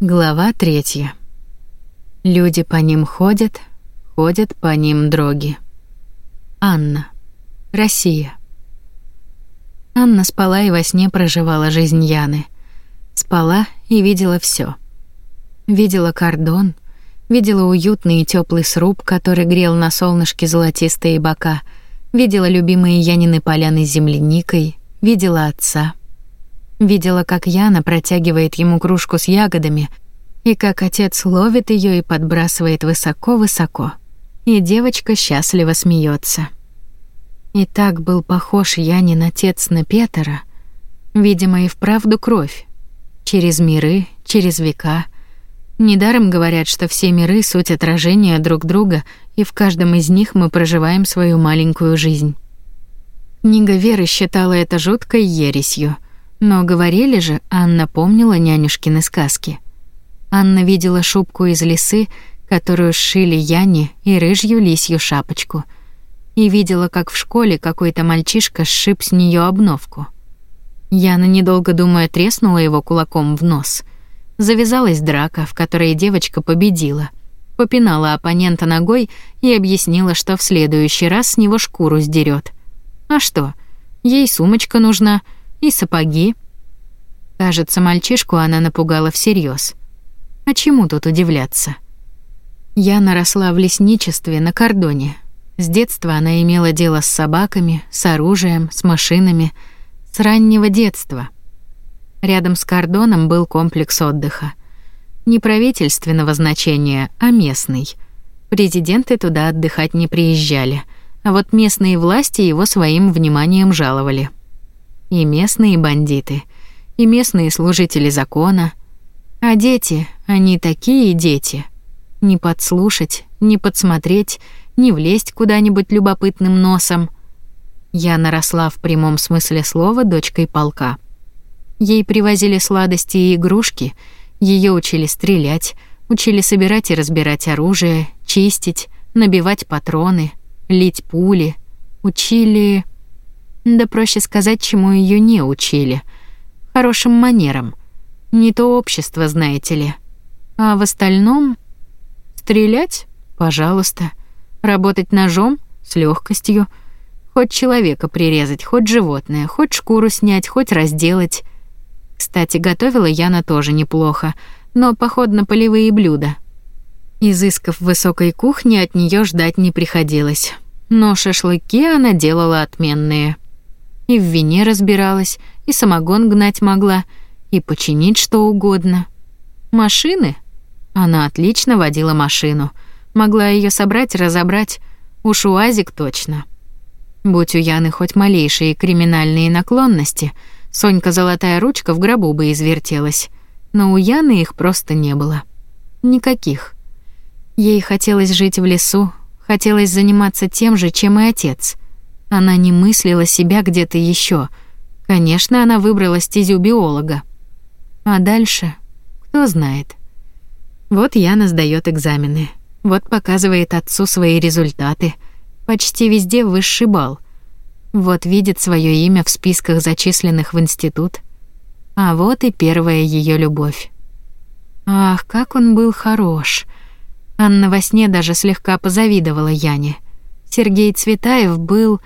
Глава третья. Люди по ним ходят, ходят по ним дроги. Анна. Россия. Анна спала и во сне проживала жизнь Яны. Спала и видела все. Видела кордон, видела уютный и теплый сруб, который грел на солнышке золотистые бока, видела любимые Янины поляны с земляникой, видела отца — Видела, как Яна протягивает ему кружку с ягодами, и как отец ловит ее и подбрасывает высоко-высоко. И девочка счастливо смеется. И так был похож Янин отец на Петера. Видимо, и вправду кровь. Через миры, через века. Недаром говорят, что все миры — суть отражения друг друга, и в каждом из них мы проживаем свою маленькую жизнь. Книга Веры считала это жуткой ересью — но говорили же, Анна помнила нянюшкины сказки. Анна видела шубку из лисы, которую сшили Яне и рыжью лисью шапочку, и видела, как в школе какой-то мальчишка сшиб с нее обновку. Яна, недолго думая, треснула его кулаком в нос. Завязалась драка, в которой девочка победила. Попинала оппонента ногой и объяснила, что в следующий раз с него шкуру сдерет. А что? Ей сумочка нужна — и сапоги. Кажется, мальчишку она напугала всерьез. А чему тут удивляться? Я наросла в лесничестве на кордоне. С детства она имела дело с собаками, с оружием, с машинами. С раннего детства. Рядом с кордоном был комплекс отдыха. Не правительственного значения, а местный. Президенты туда отдыхать не приезжали, а вот местные власти его своим вниманием жаловали. И местные бандиты, и местные служители закона. А дети, они такие дети. Не подслушать, не подсмотреть, не влезть куда-нибудь любопытным носом. Я наросла в прямом смысле слова дочкой полка. Ей привозили сладости и игрушки, ее учили стрелять, учили собирать и разбирать оружие, чистить, набивать патроны, лить пули, учили... Да проще сказать, чему ее не учили. Хорошим манерам. Не то общество, знаете ли. А в остальном... Стрелять? Пожалуйста. Работать ножом? С легкостью. Хоть человека прирезать, хоть животное, хоть шкуру снять, хоть разделать. Кстати, готовила Яна тоже неплохо, но поход на полевые блюда. Изысков высокой кухни от нее ждать не приходилось. Но шашлыки она делала отменные и в вине разбиралась, и самогон гнать могла, и починить что угодно. Машины? Она отлично водила машину. Могла ее собрать, разобрать. Уж УАЗик точно. Будь у Яны хоть малейшие криминальные наклонности, Сонька Золотая Ручка в гробу бы извертелась. Но у Яны их просто не было. Никаких. Ей хотелось жить в лесу, хотелось заниматься тем же, чем и отец — она не мыслила себя где-то еще. Конечно, она выбрала стезю биолога. А дальше? Кто знает. Вот Яна сдает экзамены. Вот показывает отцу свои результаты. Почти везде высший балл. Вот видит свое имя в списках зачисленных в институт. А вот и первая ее любовь. Ах, как он был хорош. Анна во сне даже слегка позавидовала Яне. Сергей Цветаев был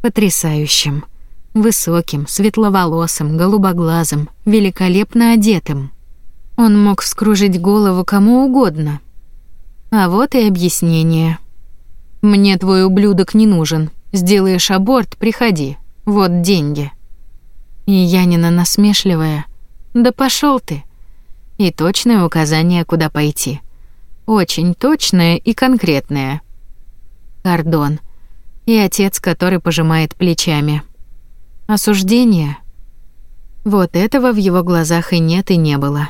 потрясающим. Высоким, светловолосым, голубоглазым, великолепно одетым. Он мог вскружить голову кому угодно. А вот и объяснение. «Мне твой ублюдок не нужен. Сделаешь аборт, приходи. Вот деньги». И Янина насмешливая. «Да пошел ты!» И точное указание, куда пойти. Очень точное и конкретное. «Кордон» и отец, который пожимает плечами. Осуждение? Вот этого в его глазах и нет, и не было.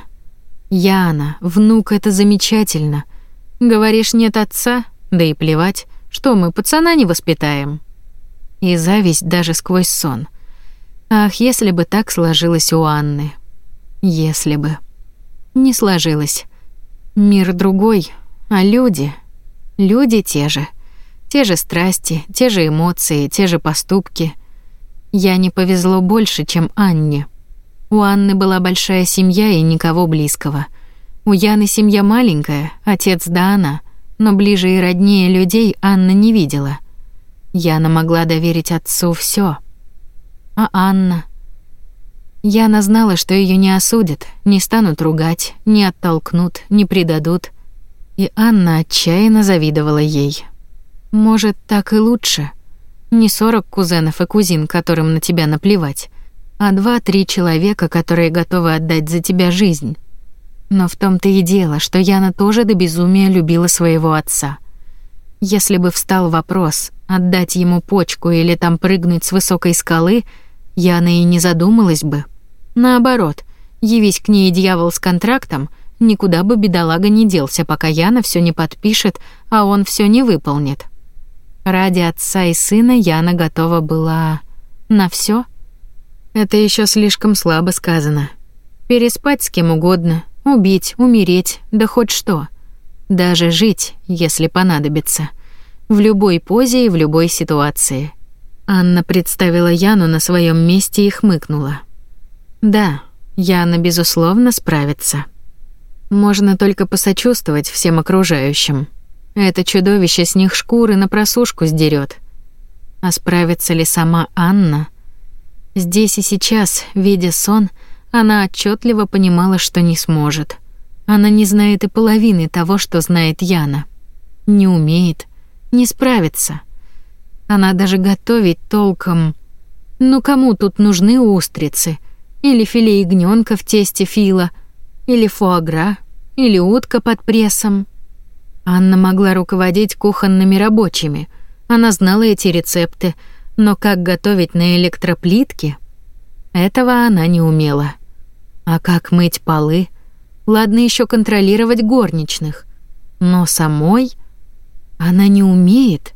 Яна, внук, это замечательно. Говоришь, нет отца? Да и плевать, что мы пацана не воспитаем. И зависть даже сквозь сон. Ах, если бы так сложилось у Анны. Если бы. Не сложилось. Мир другой, а люди... Люди те же — те же страсти, те же эмоции, те же поступки. Я не повезло больше, чем Анне. У Анны была большая семья и никого близкого. У Яны семья маленькая, отец да она, но ближе и роднее людей Анна не видела. Яна могла доверить отцу все, А Анна... Яна знала, что ее не осудят, не станут ругать, не оттолкнут, не предадут. И Анна отчаянно завидовала ей. Может, так и лучше. Не 40 кузенов и кузин, которым на тебя наплевать, а два-три человека, которые готовы отдать за тебя жизнь. Но в том-то и дело, что Яна тоже до безумия любила своего отца. Если бы встал вопрос, отдать ему почку или там прыгнуть с высокой скалы, Яна и не задумалась бы. Наоборот, явись к ней дьявол с контрактом, никуда бы бедолага не делся, пока Яна все не подпишет, а он все не выполнит. Ради отца и сына Яна готова была... на все. Это еще слишком слабо сказано. Переспать с кем угодно, убить, умереть, да хоть что. Даже жить, если понадобится. В любой позе и в любой ситуации. Анна представила Яну на своем месте и хмыкнула. Да, Яна, безусловно, справится. Можно только посочувствовать всем окружающим. Это чудовище с них шкуры на просушку сдерет. А справится ли сама Анна? Здесь и сейчас, видя сон, она отчетливо понимала, что не сможет. Она не знает и половины того, что знает Яна. Не умеет, не справится. Она даже готовить толком... Ну кому тут нужны устрицы? Или филе ягнёнка в тесте фила? Или фуагра? Или утка под прессом? Анна могла руководить кухонными рабочими. Она знала эти рецепты, но как готовить на электроплитке? Этого она не умела. А как мыть полы? Ладно еще контролировать горничных, но самой она не умеет.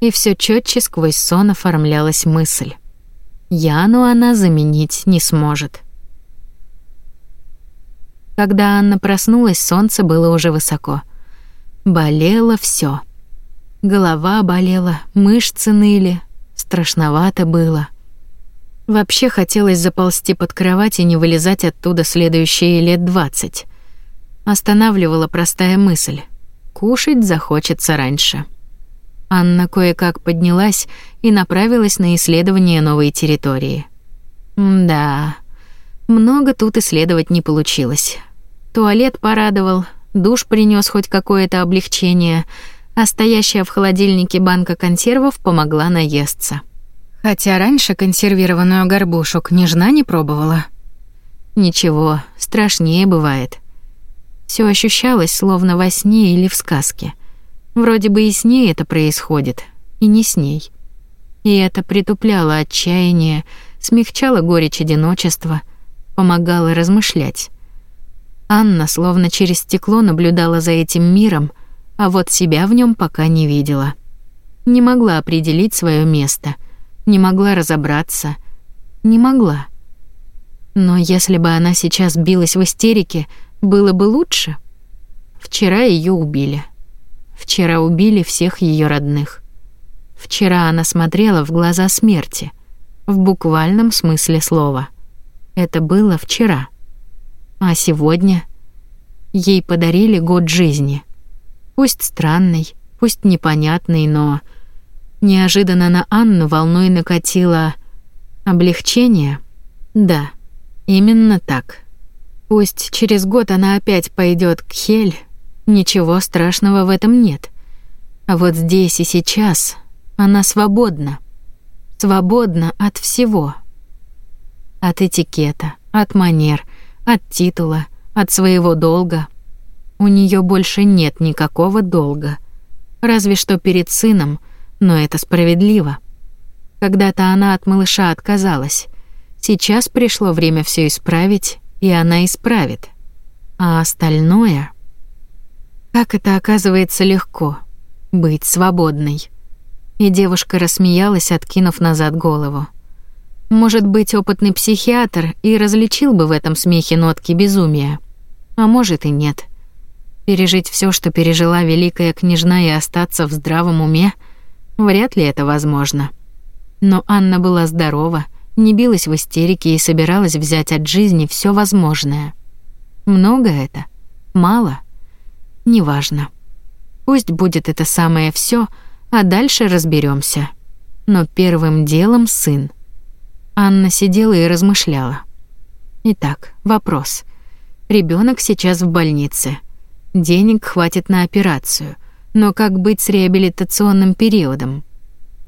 И все четче сквозь сон оформлялась мысль. Яну она заменить не сможет. Когда Анна проснулась, солнце было уже высоко. Болело все. Голова болела, мышцы ныли, страшновато было. Вообще хотелось заползти под кровать и не вылезать оттуда следующие лет двадцать. Останавливала простая мысль. Кушать захочется раньше. Анна кое-как поднялась и направилась на исследование новой территории. Да, много тут исследовать не получилось. Туалет порадовал, душ принес хоть какое-то облегчение, а стоящая в холодильнике банка консервов помогла наесться. Хотя раньше консервированную горбушу княжна не пробовала. Ничего, страшнее бывает. Все ощущалось словно во сне или в сказке. Вроде бы и с ней это происходит, и не с ней. И это притупляло отчаяние, смягчало горечь одиночества, помогало размышлять. Анна словно через стекло наблюдала за этим миром, а вот себя в нем пока не видела. Не могла определить свое место, не могла разобраться, не могла. Но если бы она сейчас билась в истерике, было бы лучше. Вчера ее убили. Вчера убили всех ее родных. Вчера она смотрела в глаза смерти, в буквальном смысле слова. Это было вчера. А сегодня ей подарили год жизни. Пусть странный, пусть непонятный, но неожиданно на Анну волной накатило облегчение. Да, именно так. Пусть через год она опять пойдет к Хель, ничего страшного в этом нет. А вот здесь и сейчас она свободна. Свободна от всего. От этикета, от манер, от титула, от своего долга. У нее больше нет никакого долга. Разве что перед сыном, но это справедливо. Когда-то она от малыша отказалась. Сейчас пришло время все исправить, и она исправит. А остальное... Как это оказывается легко — быть свободной. И девушка рассмеялась, откинув назад голову. Может быть, опытный психиатр и различил бы в этом смехе нотки безумия. А может и нет. Пережить все, что пережила великая княжна и остаться в здравом уме, вряд ли это возможно. Но Анна была здорова, не билась в истерике и собиралась взять от жизни все возможное. Много это? Мало? Неважно. Пусть будет это самое все, а дальше разберемся. Но первым делом сын. Анна сидела и размышляла. Итак, вопрос. Ребенок сейчас в больнице. Денег хватит на операцию, но как быть с реабилитационным периодом?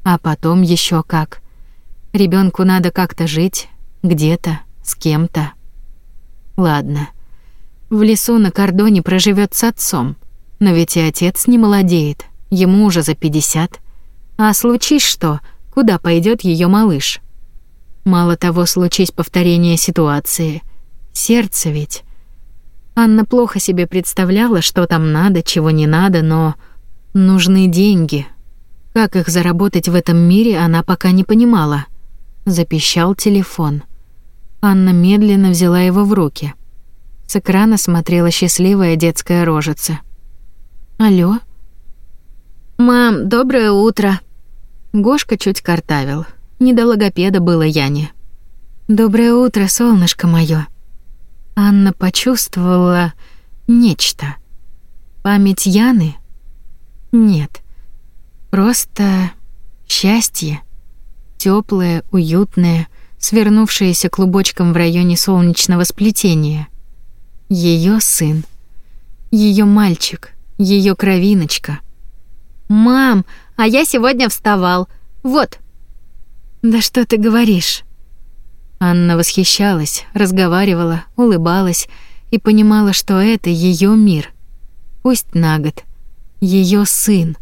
А потом еще как? Ребенку надо как-то жить, где-то, с кем-то. Ладно. В лесу на кордоне проживет с отцом, но ведь и отец не молодеет, ему уже за 50. А случись что, куда пойдет ее малыш? Мало того, случись повторение ситуации. Сердце ведь. Анна плохо себе представляла, что там надо, чего не надо, но... Нужны деньги. Как их заработать в этом мире, она пока не понимала. Запищал телефон. Анна медленно взяла его в руки. С экрана смотрела счастливая детская рожица. «Алло?» «Мам, доброе утро!» Гошка чуть картавил. Не до логопеда было Яне. «Доброе утро, солнышко моё». Анна почувствовала нечто. Память Яны? Нет. Просто счастье. Тёплое, уютное, свернувшееся клубочком в районе солнечного сплетения. Её сын. Её мальчик. Её кровиночка. «Мам, а я сегодня вставал. Вот, «Да что ты говоришь?» Анна восхищалась, разговаривала, улыбалась и понимала, что это ее мир. Пусть на год. ее сын.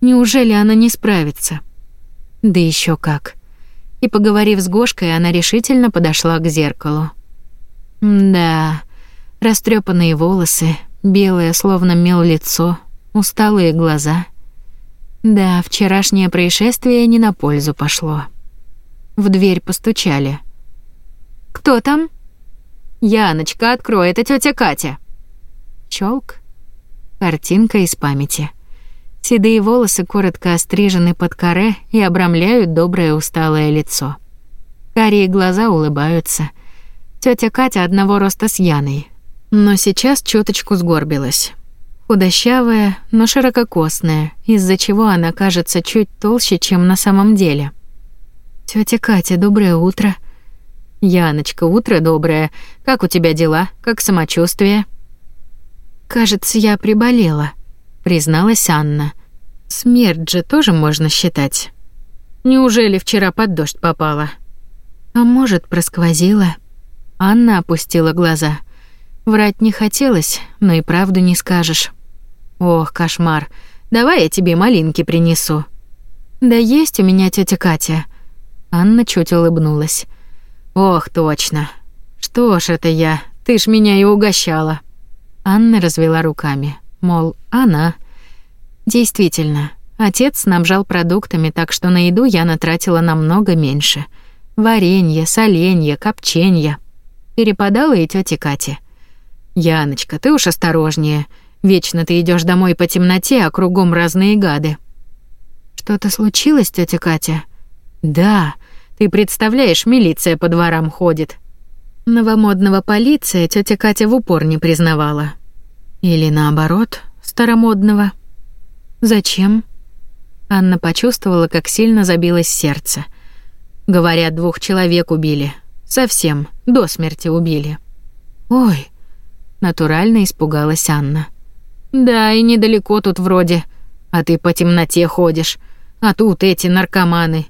Неужели она не справится? Да еще как. И поговорив с Гошкой, она решительно подошла к зеркалу. Да, растрепанные волосы, белое, словно мел лицо, усталые глаза. Да, вчерашнее происшествие не на пользу пошло. В дверь постучали. «Кто там?» «Яночка, открой, это тетя Катя». Челк. Картинка из памяти. Седые волосы коротко острижены под каре и обрамляют доброе усталое лицо. Карие глаза улыбаются. Тетя Катя одного роста с Яной, но сейчас чуточку сгорбилась. Худощавая, но ширококосная, из-за чего она кажется чуть толще, чем на самом деле. Тетя Катя, доброе утро. Яночка, утро доброе. Как у тебя дела? Как самочувствие? Кажется, я приболела, призналась Анна. Смерть же тоже можно считать. Неужели вчера под дождь попала? А может, просквозила? Анна опустила глаза. Врать не хотелось, но и правду не скажешь. Ох, кошмар. Давай я тебе малинки принесу. Да есть у меня тетя Катя. Анна чуть улыбнулась. «Ох, точно. Что ж это я? Ты ж меня и угощала». Анна развела руками. Мол, она. Действительно, отец снабжал продуктами, так что на еду я натратила намного меньше. Варенье, соленье, копченье. Перепадала и тёте Кате. «Яночка, ты уж осторожнее. Вечно ты идешь домой по темноте, а кругом разные гады». «Что-то случилось, тётя Катя?» «Да», ты представляешь, милиция по дворам ходит. Новомодного полиция тетя Катя в упор не признавала. Или наоборот, старомодного. Зачем? Анна почувствовала, как сильно забилось сердце. Говорят, двух человек убили. Совсем, до смерти убили. Ой, натурально испугалась Анна. Да, и недалеко тут вроде. А ты по темноте ходишь. А тут эти наркоманы.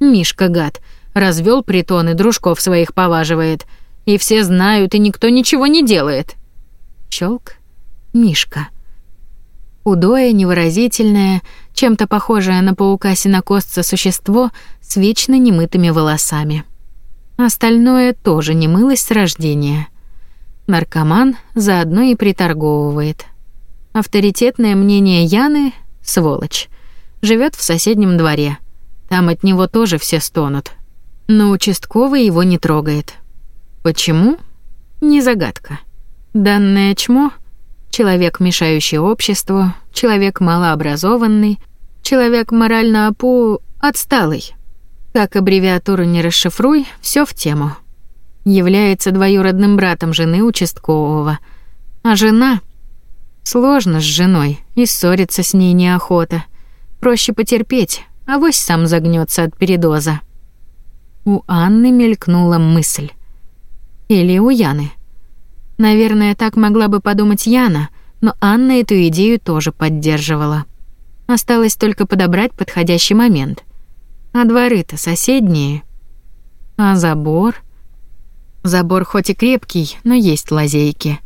Мишка-гад. Развел притоны, дружков своих поваживает. И все знают, и никто ничего не делает. Щелк. Мишка. Худое, невыразительное, чем-то похожее на паука-синокосца существо с вечно немытыми волосами. Остальное тоже не мылось с рождения. Наркоман заодно и приторговывает. Авторитетное мнение Яны — сволочь. Живет в соседнем дворе — там от него тоже все стонут. Но участковый его не трогает. Почему? Не загадка. Данное чмо — человек, мешающий обществу, человек малообразованный, человек морально опу... отсталый. Как аббревиатуру не расшифруй, все в тему. Является двоюродным братом жены участкового. А жена... Сложно с женой, и ссориться с ней неохота. Проще потерпеть, а вось сам загнется от передоза. У Анны мелькнула мысль. Или у Яны. Наверное, так могла бы подумать Яна, но Анна эту идею тоже поддерживала. Осталось только подобрать подходящий момент. А дворы-то соседние. А забор? Забор хоть и крепкий, но есть лазейки.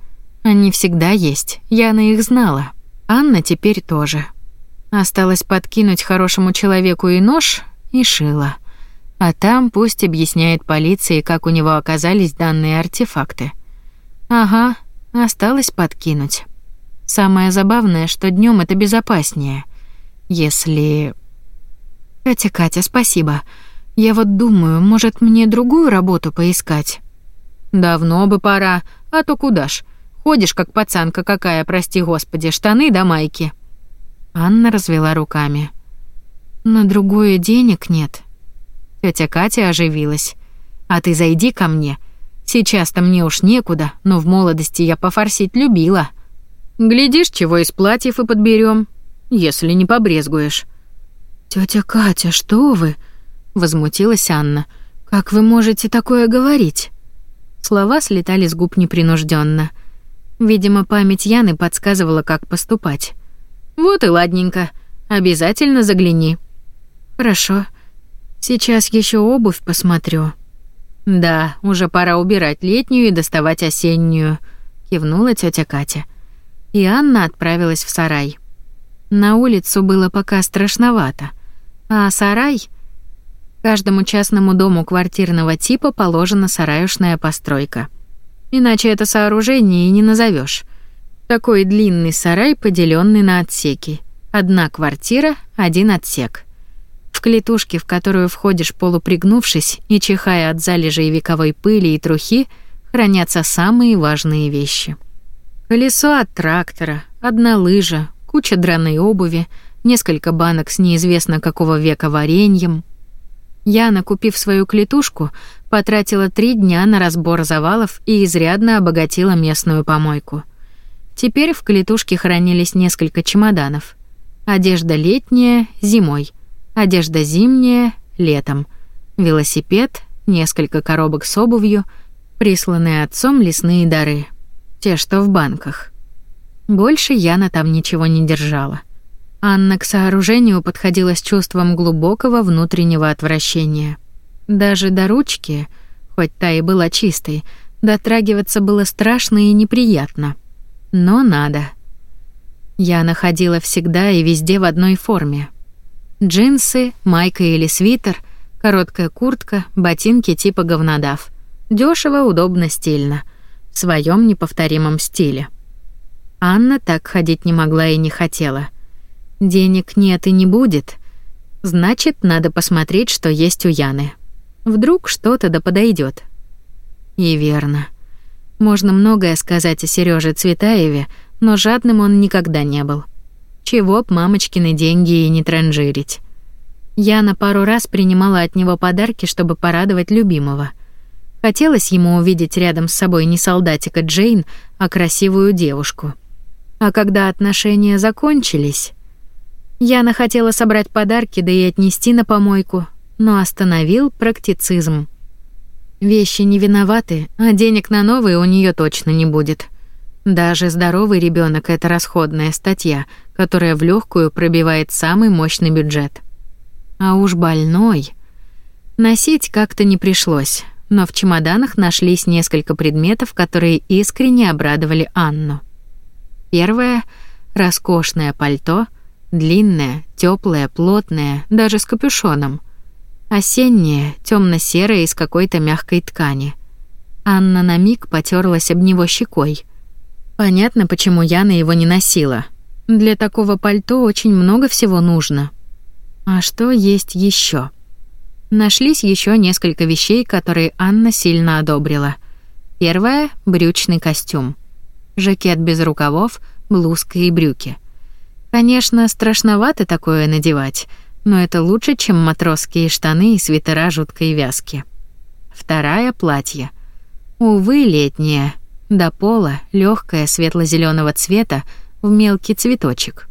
Они всегда есть, Яна их знала. Анна теперь тоже. Осталось подкинуть хорошему человеку и нож, и шило. А там пусть объясняет полиции, как у него оказались данные артефакты. Ага, осталось подкинуть. Самое забавное, что днем это безопаснее. Если... Катя, Катя, спасибо. Я вот думаю, может, мне другую работу поискать? Давно бы пора, а то куда ж. Ходишь, как пацанка какая, прости господи, штаны да майки. Анна развела руками. «На другое денег нет». Тётя Катя оживилась. «А ты зайди ко мне. Сейчас-то мне уж некуда, но в молодости я пофорсить любила. Глядишь, чего из платьев и подберем, если не побрезгуешь». «Тётя Катя, что вы?» — возмутилась Анна. «Как вы можете такое говорить?» Слова слетали с губ непринужденно. Видимо, память Яны подсказывала, как поступать. «Вот и ладненько. Обязательно загляни». «Хорошо. Сейчас еще обувь посмотрю». «Да, уже пора убирать летнюю и доставать осеннюю», — кивнула тетя Катя. И Анна отправилась в сарай. На улицу было пока страшновато. А сарай... Каждому частному дому квартирного типа положена сараюшная постройка. Иначе это сооружение и не назовешь. Такой длинный сарай, поделенный на отсеки. Одна квартира, один отсек. В клетушке, в которую входишь полупригнувшись и чихая от залежей вековой пыли и трухи, хранятся самые важные вещи. Колесо от трактора, одна лыжа, куча драной обуви, несколько банок с неизвестно какого века вареньем. Я, накупив свою клетушку, потратила три дня на разбор завалов и изрядно обогатила местную помойку — Теперь в клетушке хранились несколько чемоданов. Одежда летняя — зимой, одежда зимняя — летом, велосипед, несколько коробок с обувью, присланные отцом лесные дары, те, что в банках. Больше Яна там ничего не держала. Анна к сооружению подходила с чувством глубокого внутреннего отвращения. Даже до ручки, хоть та и была чистой, дотрагиваться было страшно и неприятно — но надо. Я находила всегда и везде в одной форме. Джинсы, майка или свитер, короткая куртка, ботинки типа говнодав. Дёшево, удобно, стильно. В своём неповторимом стиле. Анна так ходить не могла и не хотела. Денег нет и не будет. Значит, надо посмотреть, что есть у Яны. Вдруг что-то да подойдет. И верно. Можно многое сказать о Сереже Цветаеве, но жадным он никогда не был. Чего б мамочкины деньги и не транжирить. Я на пару раз принимала от него подарки, чтобы порадовать любимого. Хотелось ему увидеть рядом с собой не солдатика Джейн, а красивую девушку. А когда отношения закончились, Яна хотела собрать подарки да и отнести на помойку, но остановил практицизм. Вещи не виноваты, а денег на новые у нее точно не будет. Даже здоровый ребенок это расходная статья, которая в легкую пробивает самый мощный бюджет. А уж больной. Носить как-то не пришлось, но в чемоданах нашлись несколько предметов, которые искренне обрадовали Анну. Первое роскошное пальто, длинное, теплое, плотное, даже с капюшоном. Осеннее, темно серое из какой-то мягкой ткани. Анна на миг потёрлась об него щекой. Понятно, почему Яна его не носила. Для такого пальто очень много всего нужно. А что есть ещё? Нашлись ещё несколько вещей, которые Анна сильно одобрила. Первое — брючный костюм. Жакет без рукавов, блузка и брюки. Конечно, страшновато такое надевать — но это лучше, чем матросские штаны и свитера жуткой вязки. Вторая платье. Увы, летнее, до пола, легкое светло зеленого цвета, в мелкий цветочек.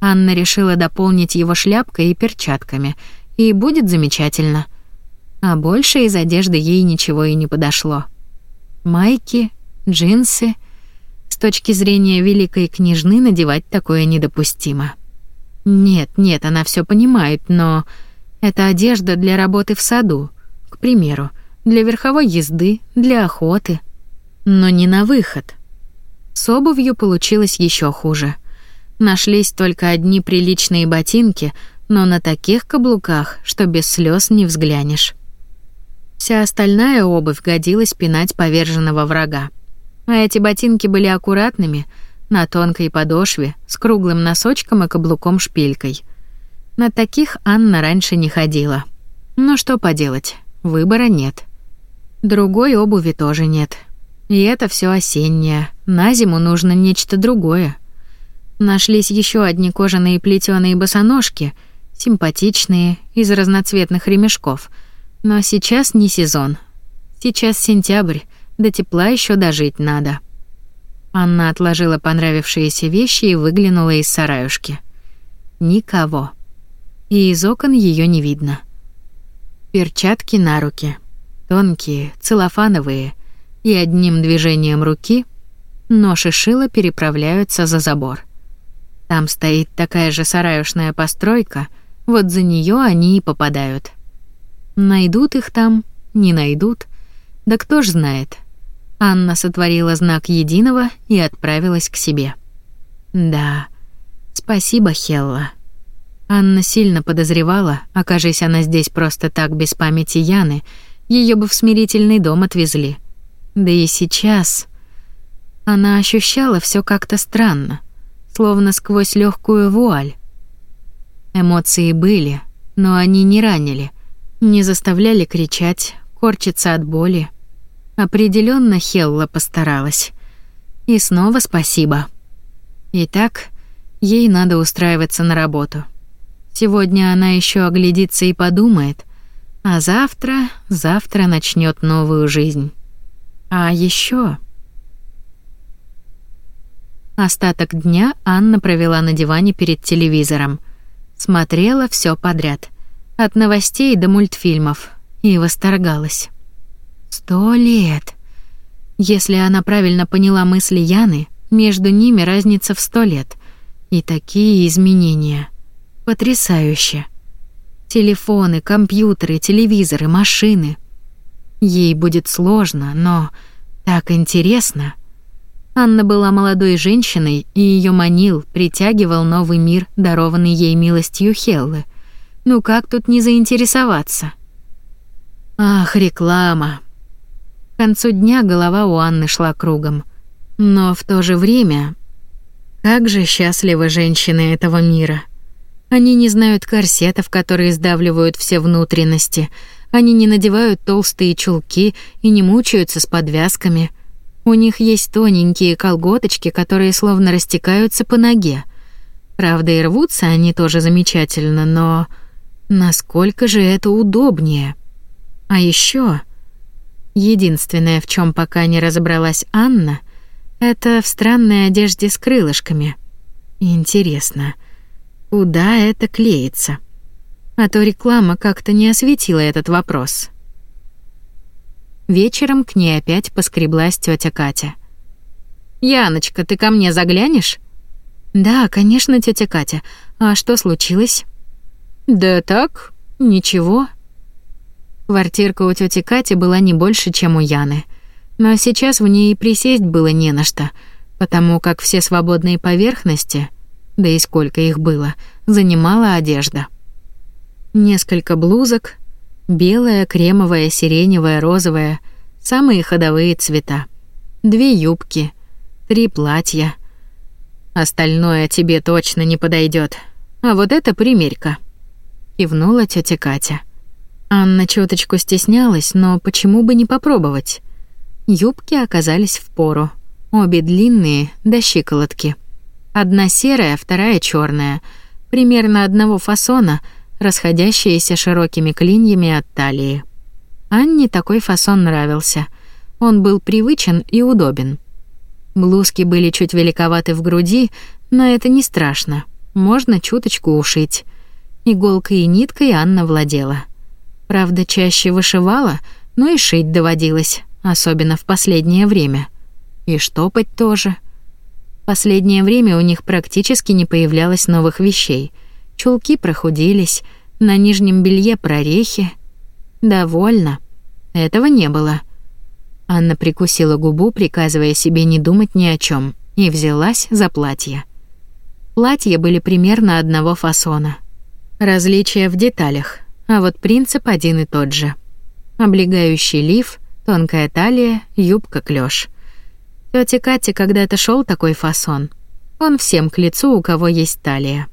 Анна решила дополнить его шляпкой и перчатками, и будет замечательно. А больше из одежды ей ничего и не подошло. Майки, джинсы. С точки зрения великой княжны надевать такое недопустимо. Нет, нет, она все понимает, но это одежда для работы в саду, к примеру, для верховой езды, для охоты, но не на выход. С обувью получилось еще хуже. Нашлись только одни приличные ботинки, но на таких каблуках, что без слез не взглянешь. Вся остальная обувь годилась пинать поверженного врага. А эти ботинки были аккуратными, на тонкой подошве с круглым носочком и каблуком-шпилькой. На таких Анна раньше не ходила. Но что поделать, выбора нет. Другой обуви тоже нет. И это все осеннее. На зиму нужно нечто другое. Нашлись еще одни кожаные плетеные босоножки, симпатичные, из разноцветных ремешков. Но сейчас не сезон. Сейчас сентябрь, до тепла еще дожить надо. Анна отложила понравившиеся вещи и выглянула из сараюшки. Никого. И из окон ее не видно. Перчатки на руки. Тонкие, целлофановые. И одним движением руки нож и шило переправляются за забор. Там стоит такая же сараюшная постройка, вот за нее они и попадают. Найдут их там, не найдут, да кто ж знает. Анна сотворила знак единого и отправилась к себе. Да. Спасибо, Хелла. Анна сильно подозревала, окажись она здесь просто так без памяти Яны, ее бы в смирительный дом отвезли. Да и сейчас она ощущала все как-то странно, словно сквозь легкую вуаль. Эмоции были, но они не ранили, не заставляли кричать, корчиться от боли. Определенно Хелла постаралась. И снова спасибо. Итак, ей надо устраиваться на работу. Сегодня она еще оглядится и подумает, а завтра, завтра начнет новую жизнь. А еще Остаток дня Анна провела на диване перед телевизором. Смотрела все подряд, от новостей до мультфильмов, и восторгалась. Сто лет. Если она правильно поняла мысли Яны, между ними разница в сто лет. И такие изменения. Потрясающе. Телефоны, компьютеры, телевизоры, машины. Ей будет сложно, но так интересно. Анна была молодой женщиной, и ее манил, притягивал новый мир, дарованный ей милостью Хеллы. Ну как тут не заинтересоваться? Ах, реклама. К концу дня голова у Анны шла кругом. Но в то же время... Как же счастливы женщины этого мира. Они не знают корсетов, которые сдавливают все внутренности. Они не надевают толстые чулки и не мучаются с подвязками. У них есть тоненькие колготочки, которые словно растекаются по ноге. Правда, и рвутся они тоже замечательно, но... Насколько же это удобнее? А еще Единственное, в чем пока не разобралась Анна, это в странной одежде с крылышками. Интересно, куда это клеится? А то реклама как-то не осветила этот вопрос. Вечером к ней опять поскреблась тетя Катя. «Яночка, ты ко мне заглянешь?» «Да, конечно, тетя Катя. А что случилось?» «Да так, ничего», Квартирка у тети Кати была не больше, чем у Яны. Но сейчас в ней присесть было не на что, потому как все свободные поверхности, да и сколько их было, занимала одежда. Несколько блузок, белая, кремовая, сиреневая, розовая, самые ходовые цвета. Две юбки, три платья. Остальное тебе точно не подойдет. А вот это примерька. Кивнула тетя Катя. Анна чуточку стеснялась, но почему бы не попробовать? Юбки оказались в пору. Обе длинные, до щиколотки. Одна серая, вторая черная, примерно одного фасона, расходящиеся широкими клиньями от талии. Анне такой фасон нравился. Он был привычен и удобен. Блузки были чуть великоваты в груди, но это не страшно. Можно чуточку ушить. Иголкой и ниткой Анна владела. Правда, чаще вышивала, но и шить доводилось, особенно в последнее время. И штопать тоже. Последнее время у них практически не появлялось новых вещей. Чулки прохудились, на нижнем белье прорехи. Довольно. Этого не было. Анна прикусила губу, приказывая себе не думать ни о чем, и взялась за платье. Платья были примерно одного фасона. Различия в деталях — а вот принцип один и тот же. Облегающий лиф, тонкая талия, юбка клёш. Тёте Кате когда-то шел такой фасон. Он всем к лицу, у кого есть талия.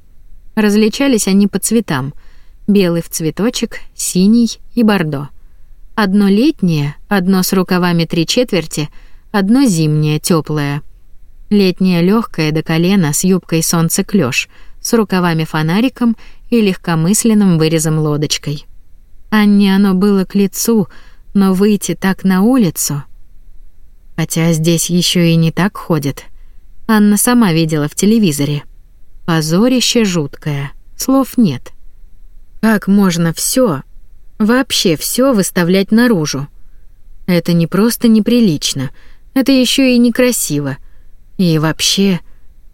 Различались они по цветам. Белый в цветочек, синий и бордо. Одно летнее, одно с рукавами три четверти, одно зимнее, тёплое. Летнее лёгкое до колена с юбкой солнце клёш, с рукавами фонариком и легкомысленным вырезом лодочкой. Анне оно было к лицу, но выйти так на улицу... Хотя здесь еще и не так ходят. Анна сама видела в телевизоре. Позорище жуткое, слов нет. Как можно все, вообще все выставлять наружу? Это не просто неприлично, это еще и некрасиво. И вообще,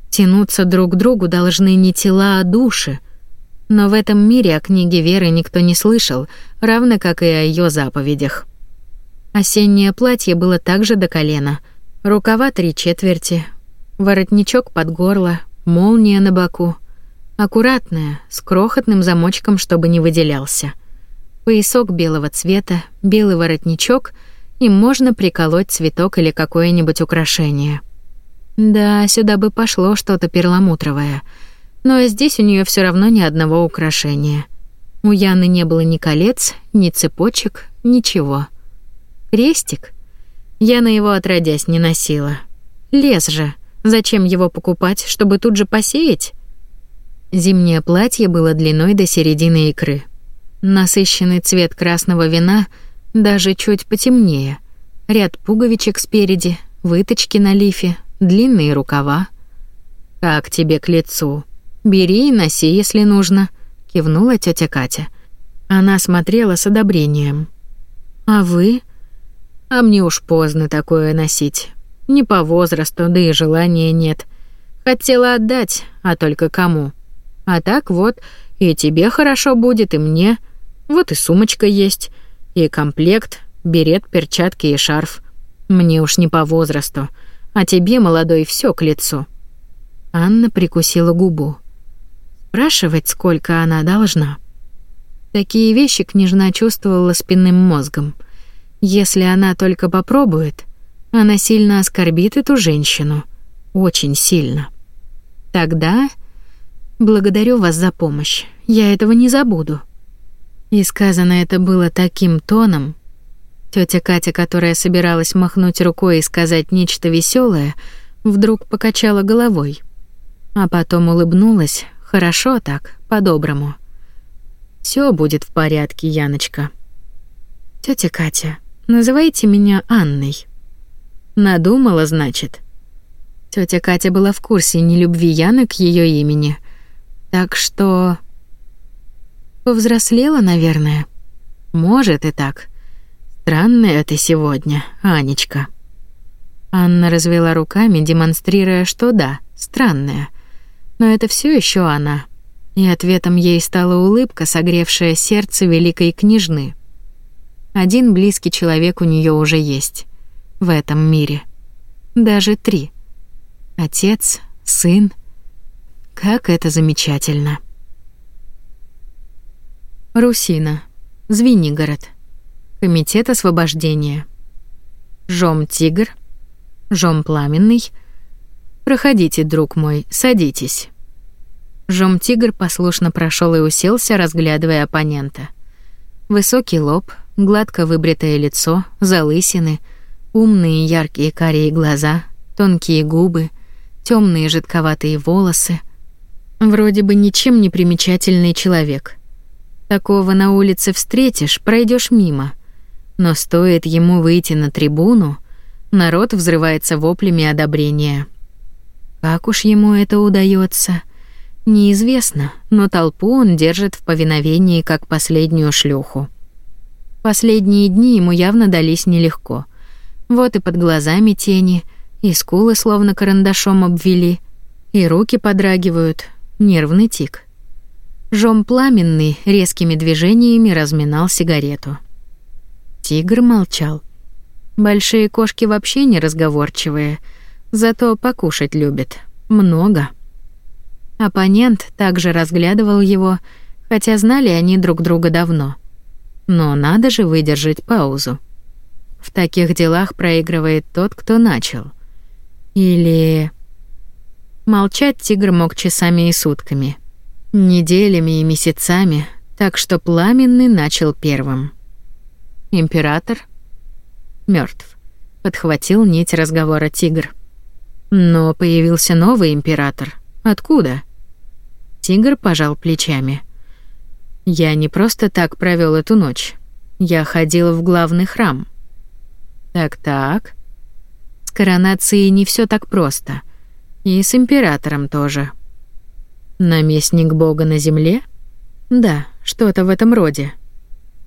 тянуться друг к другу должны не тела, а души — но в этом мире о книге Веры никто не слышал, равно как и о ее заповедях. Осеннее платье было также до колена, рукава три четверти, воротничок под горло, молния на боку. Аккуратная, с крохотным замочком, чтобы не выделялся. Поясок белого цвета, белый воротничок, и можно приколоть цветок или какое-нибудь украшение. Да, сюда бы пошло что-то перламутровое — но и здесь у нее все равно ни одного украшения. У Яны не было ни колец, ни цепочек, ничего. Крестик? Яна его отродясь не носила. Лес же. Зачем его покупать, чтобы тут же посеять? Зимнее платье было длиной до середины икры. Насыщенный цвет красного вина даже чуть потемнее. Ряд пуговичек спереди, выточки на лифе, длинные рукава. «Как тебе к лицу?» Бери и носи, если нужно, кивнула тетя Катя. Она смотрела с одобрением. А вы? А мне уж поздно такое носить. Не по возрасту, да и желания нет. Хотела отдать, а только кому? А так вот, и тебе хорошо будет, и мне. Вот и сумочка есть, и комплект, берет, перчатки и шарф. Мне уж не по возрасту, а тебе, молодой, все к лицу. Анна прикусила губу спрашивать, сколько она должна. Такие вещи княжна чувствовала спинным мозгом. Если она только попробует, она сильно оскорбит эту женщину. Очень сильно. Тогда... «Благодарю вас за помощь. Я этого не забуду». И сказано это было таким тоном. Тётя Катя, которая собиралась махнуть рукой и сказать нечто веселое, вдруг покачала головой. А потом улыбнулась, Хорошо так, по-доброму. Все будет в порядке, Яночка. Тетя Катя, называйте меня Анной. Надумала, значит. Тетя Катя была в курсе нелюбви Яны к ее имени. Так что повзрослела, наверное. Может и так. Странная ты сегодня, Анечка. Анна развела руками, демонстрируя, что да, странная но это все еще она. И ответом ей стала улыбка, согревшая сердце великой княжны. Один близкий человек у нее уже есть. В этом мире. Даже три. Отец, сын. Как это замечательно. Русина. Звенигород. Комитет освобождения. Жом-тигр. Жом-пламенный. Проходите, друг мой, садитесь. Жом-тигр послушно прошел и уселся, разглядывая оппонента. Высокий лоб, гладко выбритое лицо, залысины, умные яркие карие глаза, тонкие губы, темные жидковатые волосы. Вроде бы ничем не примечательный человек. Такого на улице встретишь, пройдешь мимо. Но стоит ему выйти на трибуну, народ взрывается воплями одобрения. Как уж ему это удаётся, неизвестно, но толпу он держит в повиновении как последнюю шлюху. Последние дни ему явно дались нелегко. Вот и под глазами тени, и скулы словно карандашом обвели, и руки подрагивают, нервный тик. Жом пламенный резкими движениями разминал сигарету. Тигр молчал. Большие кошки вообще не разговорчивые. — Зато покушать любит. Много. Оппонент также разглядывал его, хотя знали они друг друга давно. Но надо же выдержать паузу. В таких делах проигрывает тот, кто начал. Или... Молчать тигр мог часами и сутками. Неделями и месяцами, так что Пламенный начал первым. Император мертв. подхватил нить разговора тигр. Но появился новый император. Откуда? Тигр пожал плечами. Я не просто так провел эту ночь. Я ходил в главный храм. Так-так. С коронацией не все так просто. И с императором тоже. Наместник бога на земле? Да, что-то в этом роде.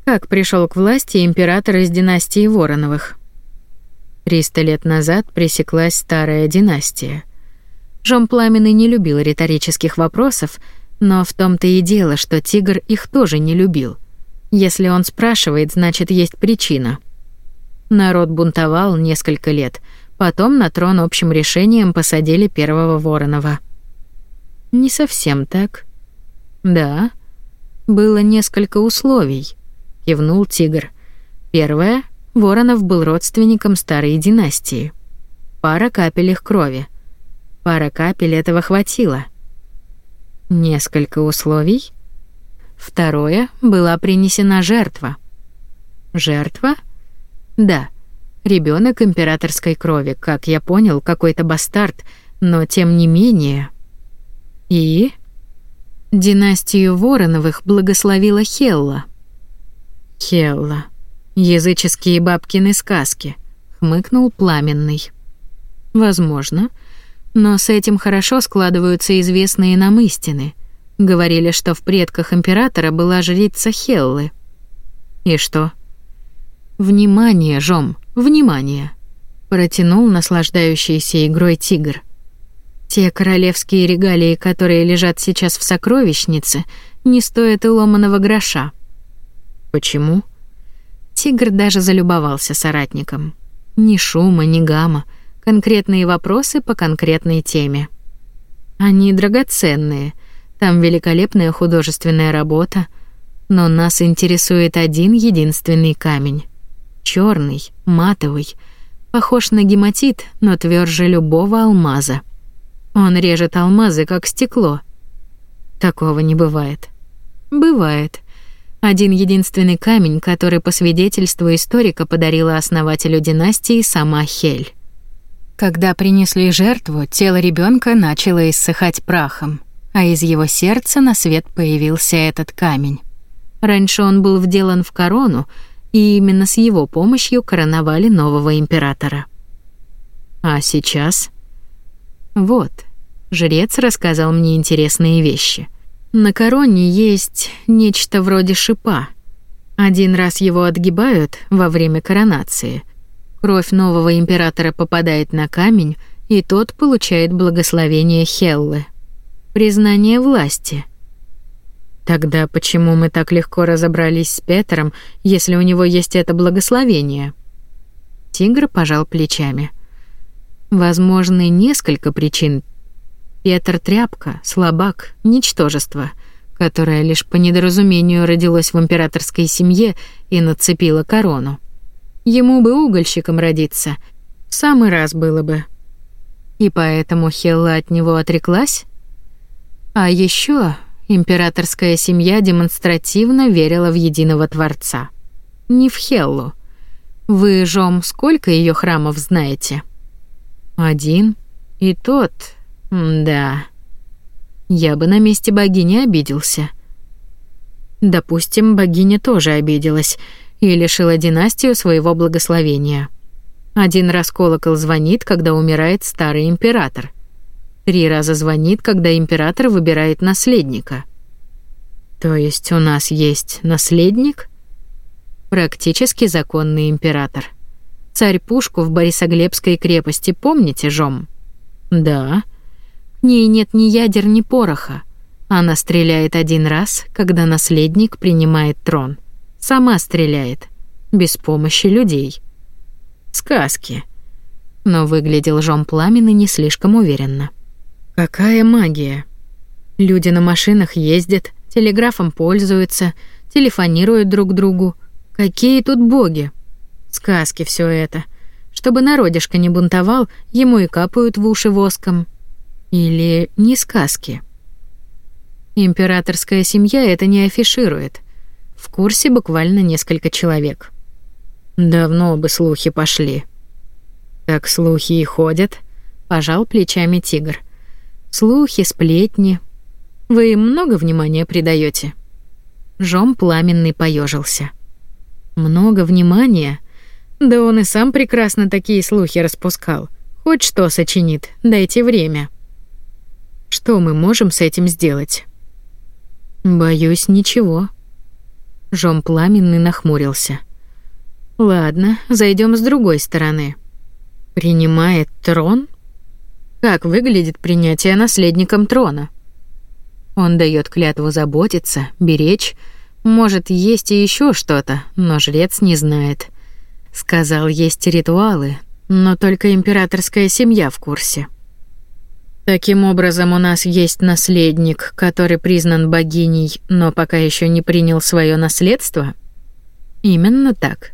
Как пришел к власти император из династии Вороновых? 300 лет назад пресеклась старая династия. Жом Пламенный не любил риторических вопросов, но в том-то и дело, что тигр их тоже не любил. Если он спрашивает, значит, есть причина. Народ бунтовал несколько лет, потом на трон общим решением посадили первого Воронова. Не совсем так. Да. Было несколько условий, кивнул тигр. Первое Воронов был родственником старой династии. Пара капель их крови. Пара капель этого хватило. Несколько условий. Второе была принесена жертва. Жертва? Да. ребенок императорской крови, как я понял, какой-то бастард, но тем не менее. И династию Вороновых благословила Хелла. Хелла Языческие бабкины сказки, хмыкнул пламенный. Возможно, но с этим хорошо складываются известные нам истины. Говорили, что в предках императора была жрица Хеллы. И что? Внимание, Жом, внимание, протянул наслаждающийся игрой тигр. Те королевские регалии, которые лежат сейчас в сокровищнице, не стоят и ломаного гроша. Почему? Тигр даже залюбовался соратником. Ни шума, ни гама. Конкретные вопросы по конкретной теме. Они драгоценные. Там великолепная художественная работа. Но нас интересует один единственный камень. черный, матовый. Похож на гематит, но тверже любого алмаза. Он режет алмазы, как стекло. Такого не бывает. Бывает. Один единственный камень, который по свидетельству историка подарила основателю династии сама Хель. Когда принесли жертву, тело ребенка начало иссыхать прахом, а из его сердца на свет появился этот камень. Раньше он был вделан в корону, и именно с его помощью короновали нового императора. А сейчас? Вот, жрец рассказал мне интересные вещи — на короне есть нечто вроде шипа. Один раз его отгибают во время коронации. Кровь нового императора попадает на камень, и тот получает благословение Хеллы. Признание власти. Тогда почему мы так легко разобрались с Петром, если у него есть это благословение? Тигр пожал плечами. Возможны несколько причин Пётр Тряпка — слабак, ничтожество, которое лишь по недоразумению родилось в императорской семье и нацепило корону. Ему бы угольщиком родиться. В самый раз было бы. И поэтому Хелла от него отреклась? А ещё императорская семья демонстративно верила в единого Творца. Не в Хеллу. Вы, Жом, сколько её храмов знаете? Один. И тот, да. Я бы на месте богини обиделся. Допустим, богиня тоже обиделась и лишила династию своего благословения. Один раз колокол звонит, когда умирает старый император. Три раза звонит, когда император выбирает наследника. То есть у нас есть наследник? Практически законный император. Царь Пушку в Борисоглебской крепости помните, Жом? Да ней нет ни ядер, ни пороха. Она стреляет один раз, когда наследник принимает трон. Сама стреляет. Без помощи людей. Сказки. Но выглядел Жом Пламен и не слишком уверенно. Какая магия. Люди на машинах ездят, телеграфом пользуются, телефонируют друг другу. Какие тут боги? Сказки все это. Чтобы народишко не бунтовал, ему и капают в уши воском. Или не сказки. Императорская семья это не афиширует. В курсе буквально несколько человек. Давно бы слухи пошли. Так слухи и ходят, пожал плечами тигр. Слухи, сплетни. Вы им много внимания придаете. Жом пламенный поежился. Много внимания? Да он и сам прекрасно такие слухи распускал. Хоть что сочинит, дайте время. Что мы можем с этим сделать? Боюсь, ничего. Жом пламенный нахмурился. Ладно, зайдем с другой стороны. Принимает трон? Как выглядит принятие наследником трона? Он дает клятву заботиться, беречь. Может, есть и еще что-то, но жрец не знает. Сказал, есть ритуалы, но только императорская семья в курсе. Таким образом, у нас есть наследник, который признан богиней, но пока еще не принял свое наследство? Именно так.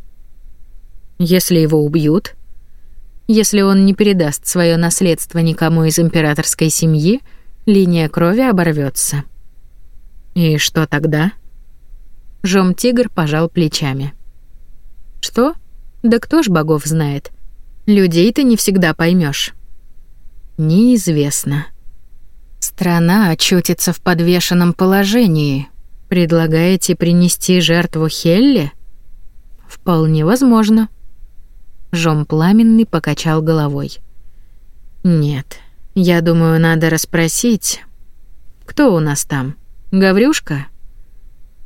Если его убьют, если он не передаст свое наследство никому из императорской семьи, линия крови оборвется. И что тогда? Жом-тигр пожал плечами. Что? Да кто ж богов знает? Людей ты не всегда поймешь. Неизвестно. Страна очутится в подвешенном положении. Предлагаете принести жертву Хелле? Вполне возможно. Жом Пламенный покачал головой. Нет, я думаю, надо расспросить. Кто у нас там? Гаврюшка?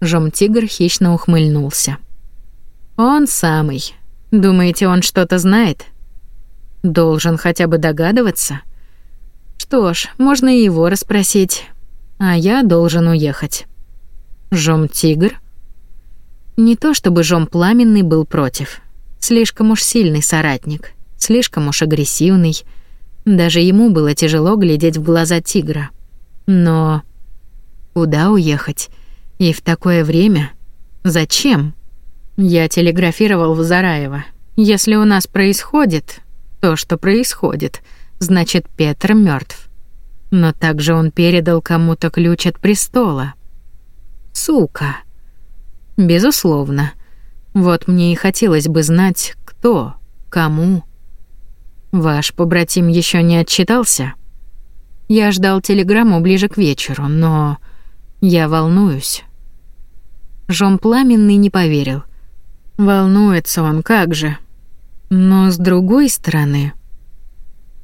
Жом Тигр хищно ухмыльнулся. Он самый. Думаете, он что-то знает? Должен хотя бы догадываться. — что ж, можно и его расспросить. А я должен уехать. Жом-тигр? Не то чтобы Жом-пламенный был против. Слишком уж сильный соратник, слишком уж агрессивный. Даже ему было тяжело глядеть в глаза тигра. Но куда уехать? И в такое время? Зачем? Я телеграфировал в Зараево. Если у нас происходит то, что происходит — значит, Петр мертв. Но также он передал кому-то ключ от престола. Сука. Безусловно. Вот мне и хотелось бы знать, кто, кому. Ваш побратим еще не отчитался? Я ждал телеграмму ближе к вечеру, но я волнуюсь. Жом пламенный не поверил. Волнуется он, как же. Но с другой стороны,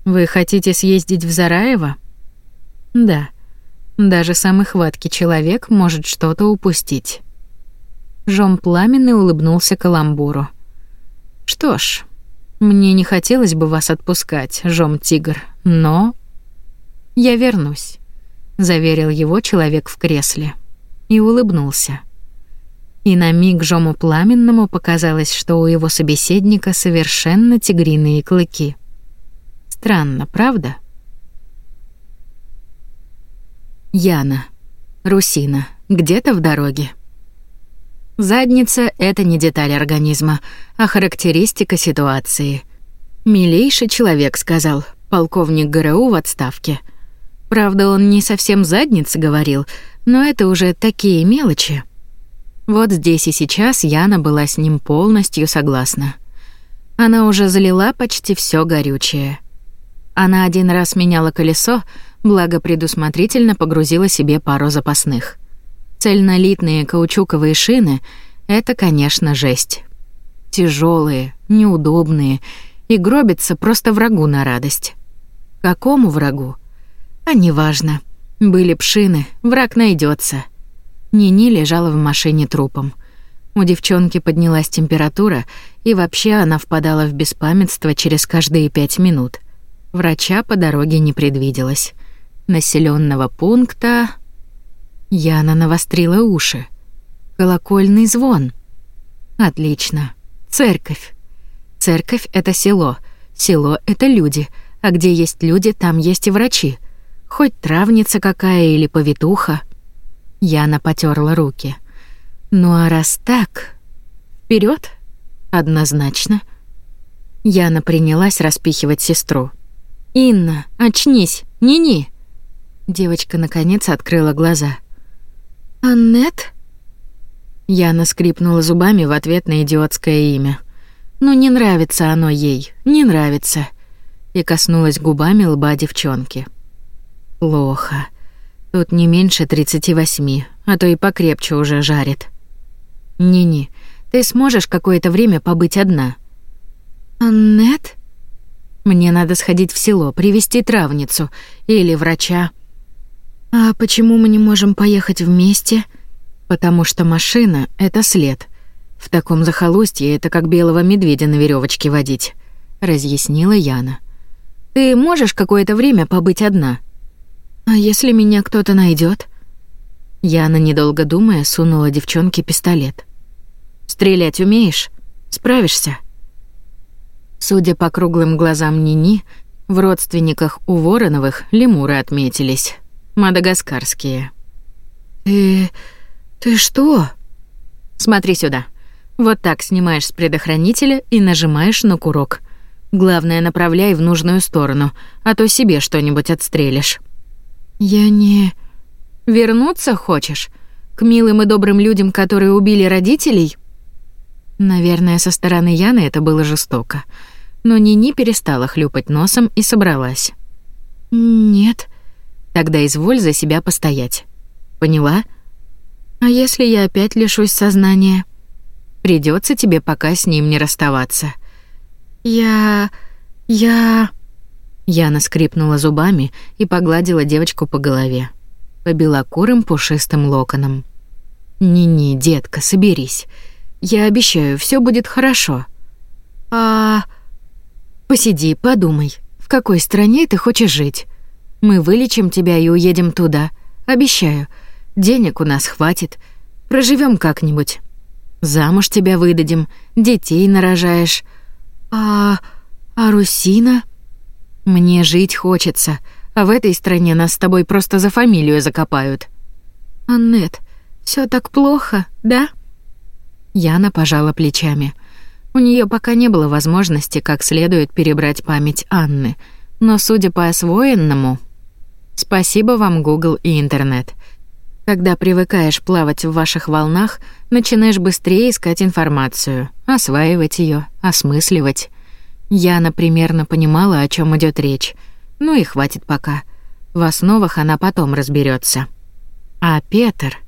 вы хотите съездить в Зараево? Да. Даже самый хваткий человек может что-то упустить. Жом пламенный улыбнулся каламбуру. Что ж, мне не хотелось бы вас отпускать, Жом Тигр, но я вернусь, заверил его человек в кресле и улыбнулся. И на миг Жому Пламенному показалось, что у его собеседника совершенно тигриные клыки. Странно, правда? Яна. Русина. Где-то в дороге. Задница — это не деталь организма, а характеристика ситуации. «Милейший человек», — сказал, полковник ГРУ в отставке. Правда, он не совсем задница говорил, но это уже такие мелочи. Вот здесь и сейчас Яна была с ним полностью согласна. Она уже залила почти все горючее — она один раз меняла колесо, благо предусмотрительно погрузила себе пару запасных. Цельнолитные каучуковые шины — это, конечно, жесть. Тяжелые, неудобные, и гробятся просто врагу на радость. Какому врагу? А неважно. Были пшины, враг найдется. Нини лежала в машине трупом. У девчонки поднялась температура, и вообще она впадала в беспамятство через каждые пять минут. Врача по дороге не предвиделось. Населенного пункта... Яна навострила уши. Колокольный звон. Отлично. Церковь. Церковь — это село. Село — это люди. А где есть люди, там есть и врачи. Хоть травница какая или повитуха. Яна потёрла руки. Ну а раз так... Вперед? Однозначно. Яна принялась распихивать сестру. «Инна, очнись! Ни-ни!» Девочка наконец открыла глаза. «Аннет?» Я наскрипнула зубами в ответ на идиотское имя. «Ну не нравится оно ей, не нравится!» И коснулась губами лба девчонки. «Плохо. Тут не меньше 38, а то и покрепче уже жарит». «Ни-ни, ты сможешь какое-то время побыть одна?» «Аннет?» Мне надо сходить в село, привести травницу или врача. А почему мы не можем поехать вместе? Потому что машина это след. В таком захолустье это как белого медведя на веревочке водить, разъяснила Яна. Ты можешь какое-то время побыть одна. А если меня кто-то найдет? Яна, недолго думая, сунула девчонке пистолет. Стрелять умеешь? Справишься? Судя по круглым глазам Нини, в родственниках у Вороновых лемуры отметились. Мадагаскарские. «Ты... ты что?» «Смотри сюда. Вот так снимаешь с предохранителя и нажимаешь на курок. Главное, направляй в нужную сторону, а то себе что-нибудь отстрелишь». «Я не...» «Вернуться хочешь? К милым и добрым людям, которые убили родителей?» Наверное, со стороны Яны это было жестоко но Нини перестала хлюпать носом и собралась. «Нет». «Тогда изволь за себя постоять. Поняла? А если я опять лишусь сознания? Придется тебе пока с ним не расставаться». «Я... я...» Яна скрипнула зубами и погладила девочку по голове, по белокурым пушистым локонам. «Не-не, детка, соберись. Я обещаю, все будет хорошо». «А...» Посиди, подумай, в какой стране ты хочешь жить. Мы вылечим тебя и уедем туда. Обещаю. Денег у нас хватит. Проживем как-нибудь. Замуж тебя выдадим, детей нарожаешь. А... а Русина? Мне жить хочется, а в этой стране нас с тобой просто за фамилию закопают. Аннет, все так плохо, да? Яна пожала плечами. — у нее пока не было возможности как следует перебрать память Анны, но, судя по освоенному... Спасибо вам, Google и интернет. Когда привыкаешь плавать в ваших волнах, начинаешь быстрее искать информацию, осваивать ее, осмысливать. Я, например, понимала, о чем идет речь. Ну и хватит пока. В основах она потом разберется. А Петр...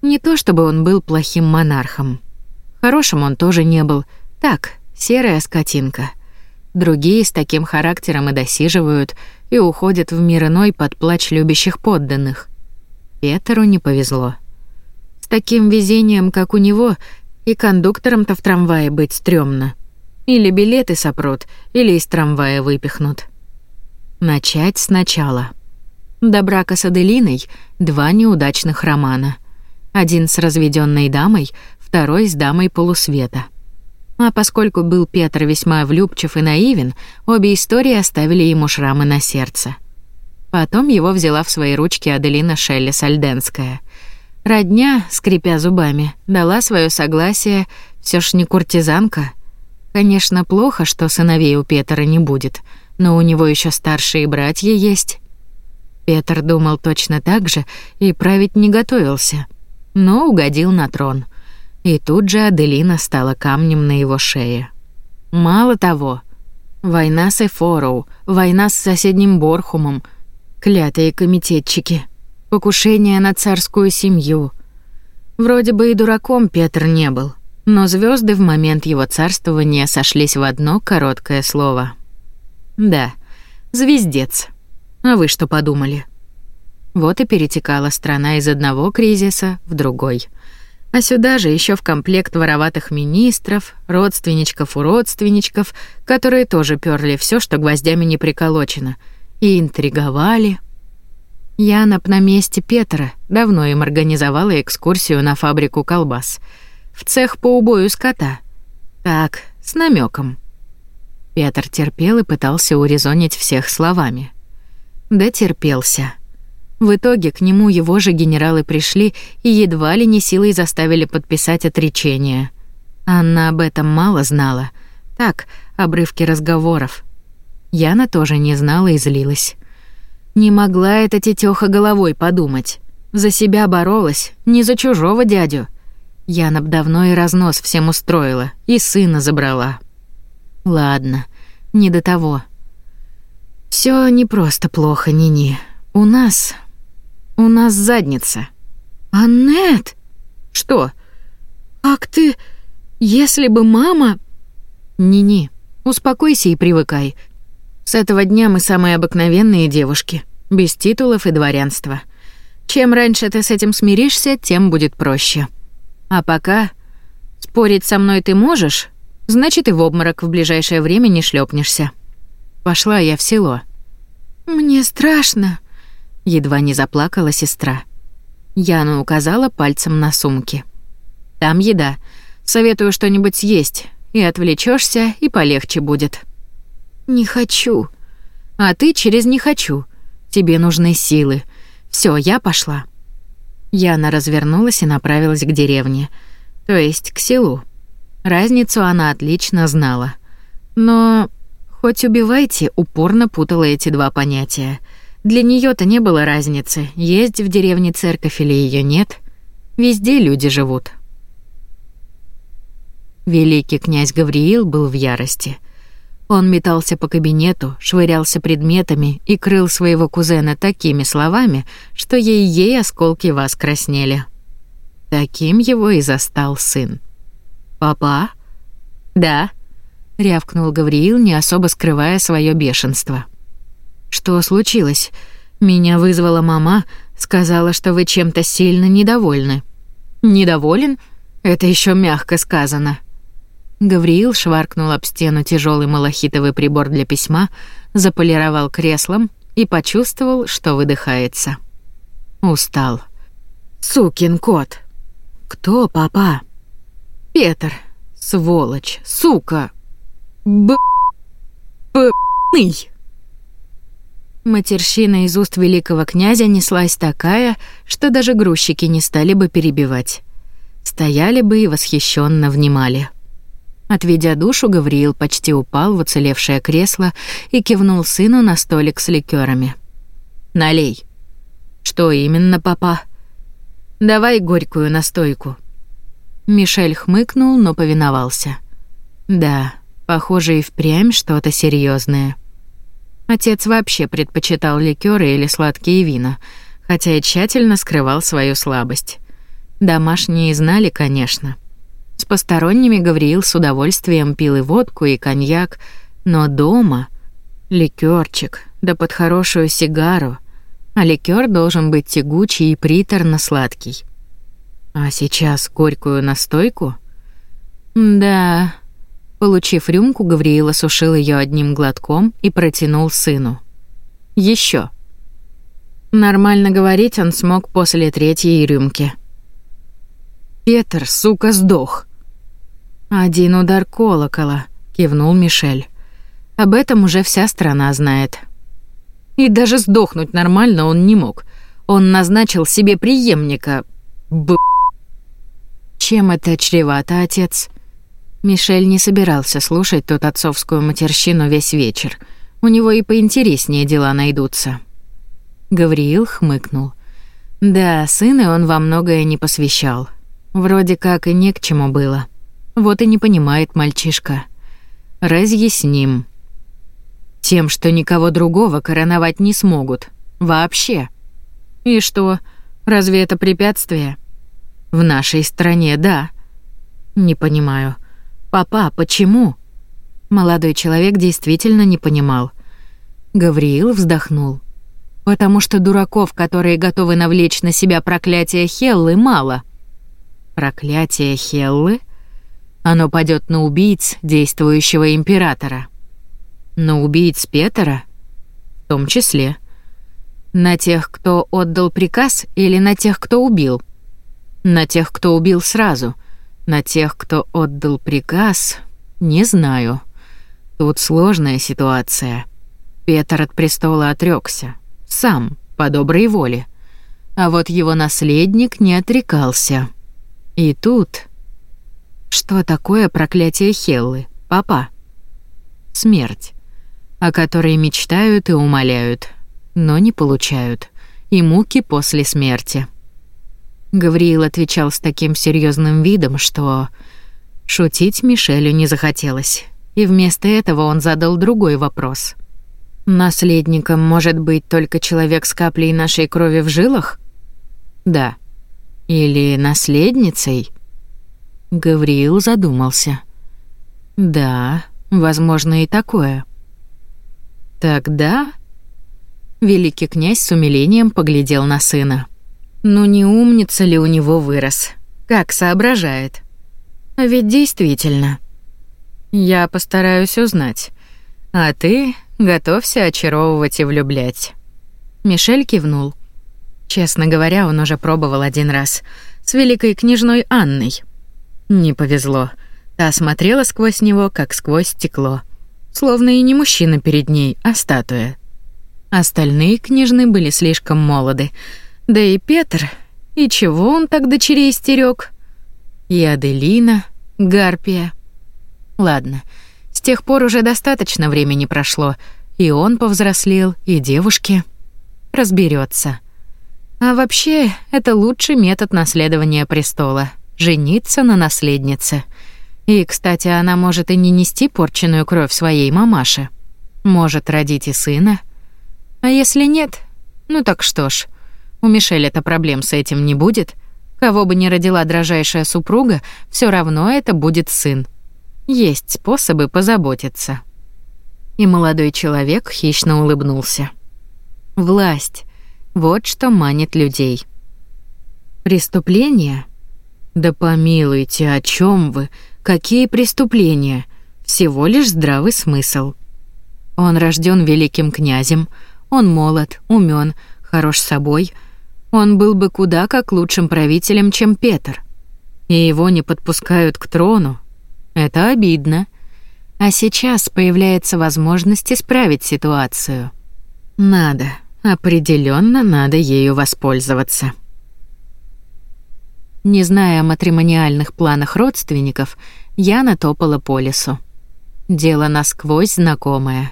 Не то чтобы он был плохим монархом. Хорошим он тоже не был. Так, серая скотинка. Другие с таким характером и досиживают, и уходят в мир иной под плач любящих подданных. Петеру не повезло. С таким везением, как у него, и кондуктором-то в трамвае быть стрёмно. Или билеты сопрут, или из трамвая выпихнут. Начать сначала. До брака с Аделиной два неудачных романа. Один с разведенной дамой, второй с дамой полусвета. А поскольку был Петр весьма влюбчив и наивен, обе истории оставили ему шрамы на сердце. Потом его взяла в свои ручки Аделина Шелли Сальденская. Родня, скрипя зубами, дала свое согласие, все ж не куртизанка. Конечно, плохо, что сыновей у Петра не будет, но у него еще старшие братья есть. Петр думал точно так же и править не готовился, но угодил на трон. И тут же Аделина стала камнем на его шее. Мало того, война с Эфороу, война с соседним Борхумом, клятые комитетчики, покушение на царскую семью. Вроде бы и дураком Петр не был, но звезды в момент его царствования сошлись в одно короткое слово. Да, звездец. А вы что подумали? Вот и перетекала страна из одного кризиса в другой – а сюда же еще в комплект вороватых министров, родственничков у родственничков, которые тоже перли все, что гвоздями не приколочено, и интриговали. Яна на месте Петра давно им организовала экскурсию на фабрику колбас, в цех по убою скота. Так, с намеком. Петр терпел и пытался урезонить всех словами. Да терпелся. В итоге к нему его же генералы пришли и едва ли не силой заставили подписать отречение. Анна об этом мало знала. Так, обрывки разговоров. Яна тоже не знала и злилась. Не могла эта тетёха головой подумать. За себя боролась, не за чужого дядю. Яна б давно и разнос всем устроила, и сына забрала. Ладно, не до того. Всё не просто плохо, Нини. У нас у нас задница. Аннет! Что? Как ты... Если бы мама... Не-не, успокойся и привыкай. С этого дня мы самые обыкновенные девушки, без титулов и дворянства. Чем раньше ты с этим смиришься, тем будет проще. А пока... Спорить со мной ты можешь, значит и в обморок в ближайшее время не шлепнешься. Пошла я в село. «Мне страшно», Едва не заплакала сестра. Яна указала пальцем на сумки. «Там еда. Советую что-нибудь съесть. И отвлечешься, и полегче будет». «Не хочу». «А ты через «не хочу». Тебе нужны силы. Все, я пошла». Яна развернулась и направилась к деревне, то есть к селу. Разницу она отлично знала. Но хоть убивайте, упорно путала эти два понятия — для нее-то не было разницы, есть в деревне церковь или ее нет. Везде люди живут. Великий князь Гавриил был в ярости. Он метался по кабинету, швырялся предметами и крыл своего кузена такими словами, что ей-ей осколки вас краснели. Таким его и застал сын. «Папа?» «Да», — рявкнул Гавриил, не особо скрывая свое бешенство. «Папа?» «Что случилось? Меня вызвала мама, сказала, что вы чем-то сильно недовольны». «Недоволен? Это еще мягко сказано». Гавриил шваркнул об стену тяжелый малахитовый прибор для письма, заполировал креслом и почувствовал, что выдыхается. Устал. «Сукин кот!» «Кто папа?» «Петр. Сволочь. Сука. Б... П. -ный. Матерщина из уст великого князя неслась такая, что даже грузчики не стали бы перебивать. Стояли бы и восхищенно внимали. Отведя душу, Гавриил почти упал в уцелевшее кресло и кивнул сыну на столик с ликерами. «Налей». «Что именно, папа?» «Давай горькую настойку». Мишель хмыкнул, но повиновался. «Да, похоже и впрямь что-то серьезное. Отец вообще предпочитал ликёры или сладкие вина, хотя и тщательно скрывал свою слабость. Домашние знали, конечно. С посторонними Гавриил с удовольствием пил и водку, и коньяк, но дома ликёрчик, да под хорошую сигару. А ликёр должен быть тягучий и приторно-сладкий. А сейчас горькую настойку? Да, Получив рюмку, Гавриил осушил ее одним глотком и протянул сыну. Еще. Нормально говорить он смог после третьей рюмки. «Петр, сука, сдох!» «Один удар колокола», — кивнул Мишель. «Об этом уже вся страна знает». «И даже сдохнуть нормально он не мог. Он назначил себе преемника. Б...» «Чем это чревато, отец?» Мишель не собирался слушать тот отцовскую матерщину весь вечер. У него и поинтереснее дела найдутся. Гавриил хмыкнул. Да, сына он во многое не посвящал. Вроде как и не к чему было. Вот и не понимает мальчишка. Разъясним. Тем, что никого другого короновать не смогут. Вообще. И что, разве это препятствие? В нашей стране, да. Не понимаю. «Папа, почему?» Молодой человек действительно не понимал. Гавриил вздохнул. «Потому что дураков, которые готовы навлечь на себя проклятие Хеллы, мало». «Проклятие Хеллы?» Оно падет на убийц действующего императора. На убийц Петера? В том числе. На тех, кто отдал приказ, или на тех, кто убил? На тех, кто убил сразу — на тех, кто отдал приказ, не знаю. Тут сложная ситуация. Петр от престола отрекся. Сам, по доброй воле. А вот его наследник не отрекался. И тут... Что такое проклятие Хеллы, папа? Смерть, о которой мечтают и умоляют, но не получают, и муки после смерти. Гавриил отвечал с таким серьезным видом, что... Шутить Мишелю не захотелось. И вместо этого он задал другой вопрос. «Наследником может быть только человек с каплей нашей крови в жилах?» «Да». «Или наследницей?» Гавриил задумался. «Да, возможно и такое». «Тогда...» Великий князь с умилением поглядел на сына. Ну не умница ли у него вырос? Как соображает? А Ведь действительно. Я постараюсь узнать. А ты готовься очаровывать и влюблять. Мишель кивнул. Честно говоря, он уже пробовал один раз с великой княжной Анной. Не повезло. Та смотрела сквозь него, как сквозь стекло, словно и не мужчина перед ней, а статуя. Остальные княжны были слишком молоды, да и Петр, и чего он так дочерей стерег? И Аделина, Гарпия. Ладно, с тех пор уже достаточно времени прошло, и он повзрослел, и девушки. Разберется. А вообще, это лучший метод наследования престола — жениться на наследнице. И, кстати, она может и не нести порченную кровь своей мамаше. Может родить и сына. А если нет, ну так что ж — у Мишеля-то проблем с этим не будет. Кого бы ни родила дрожайшая супруга, все равно это будет сын. Есть способы позаботиться. И молодой человек хищно улыбнулся. Власть. Вот что манит людей. Преступления? Да помилуйте, о чем вы? Какие преступления? Всего лишь здравый смысл. Он рожден великим князем, он молод, умен, хорош собой — он был бы куда как лучшим правителем, чем Петр. И его не подпускают к трону. Это обидно. А сейчас появляется возможность исправить ситуацию. Надо, определенно надо ею воспользоваться. Не зная о матримониальных планах родственников, Яна топала по лесу. Дело насквозь знакомое.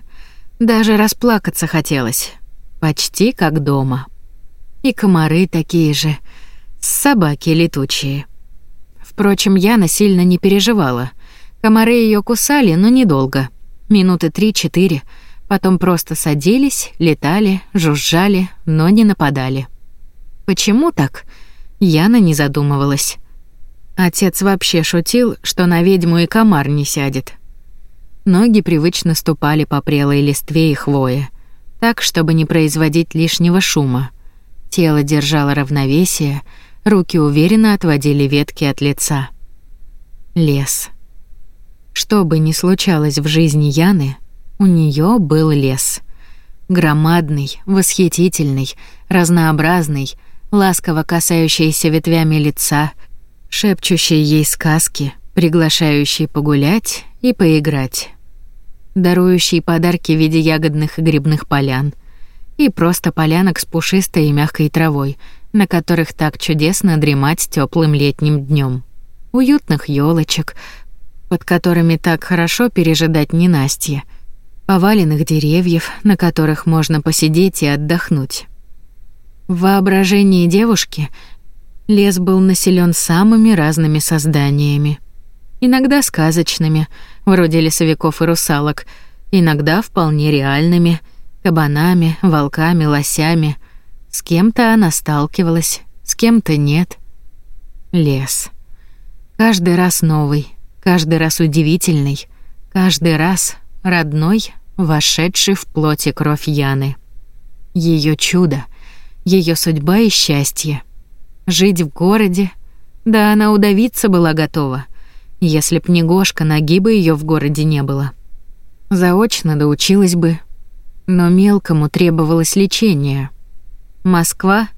Даже расплакаться хотелось. Почти как дома и комары такие же, собаки летучие. Впрочем, Яна сильно не переживала. Комары ее кусали, но недолго. Минуты три-четыре. Потом просто садились, летали, жужжали, но не нападали. Почему так? Яна не задумывалась. Отец вообще шутил, что на ведьму и комар не сядет. Ноги привычно ступали по прелой листве и хвое, так, чтобы не производить лишнего шума. Тело держало равновесие, руки уверенно отводили ветки от лица. Лес. Что бы ни случалось в жизни Яны, у нее был лес. Громадный, восхитительный, разнообразный, ласково касающийся ветвями лица, шепчущий ей сказки, приглашающий погулять и поиграть, дарующий подарки в виде ягодных и грибных полян — и просто полянок с пушистой и мягкой травой, на которых так чудесно дремать теплым летним днем, Уютных елочек, под которыми так хорошо пережидать ненастье, поваленных деревьев, на которых можно посидеть и отдохнуть. В воображении девушки лес был населен самыми разными созданиями. Иногда сказочными, вроде лесовиков и русалок, иногда вполне реальными — кабанами, волками, лосями. С кем-то она сталкивалась, с кем-то нет. Лес. Каждый раз новый, каждый раз удивительный, каждый раз родной, вошедший в плоть и кровь Яны. Ее чудо, ее судьба и счастье. Жить в городе, да она удавиться была готова, если б не Гошка, ноги бы ее в городе не было. Заочно доучилась бы, но мелкому требовалось лечение. Москва,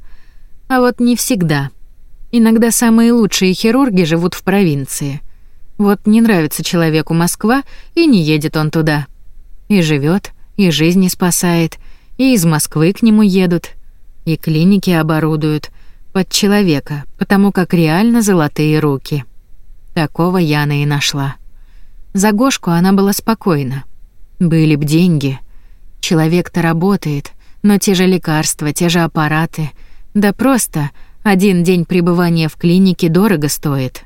а вот не всегда. Иногда самые лучшие хирурги живут в провинции. Вот не нравится человеку Москва, и не едет он туда. И живет, и жизни спасает, и из Москвы к нему едут, и клиники оборудуют под человека, потому как реально золотые руки. Такого Яна и нашла. За Гошку она была спокойна. Были б деньги — Человек-то работает, но те же лекарства, те же аппараты. Да просто один день пребывания в клинике дорого стоит.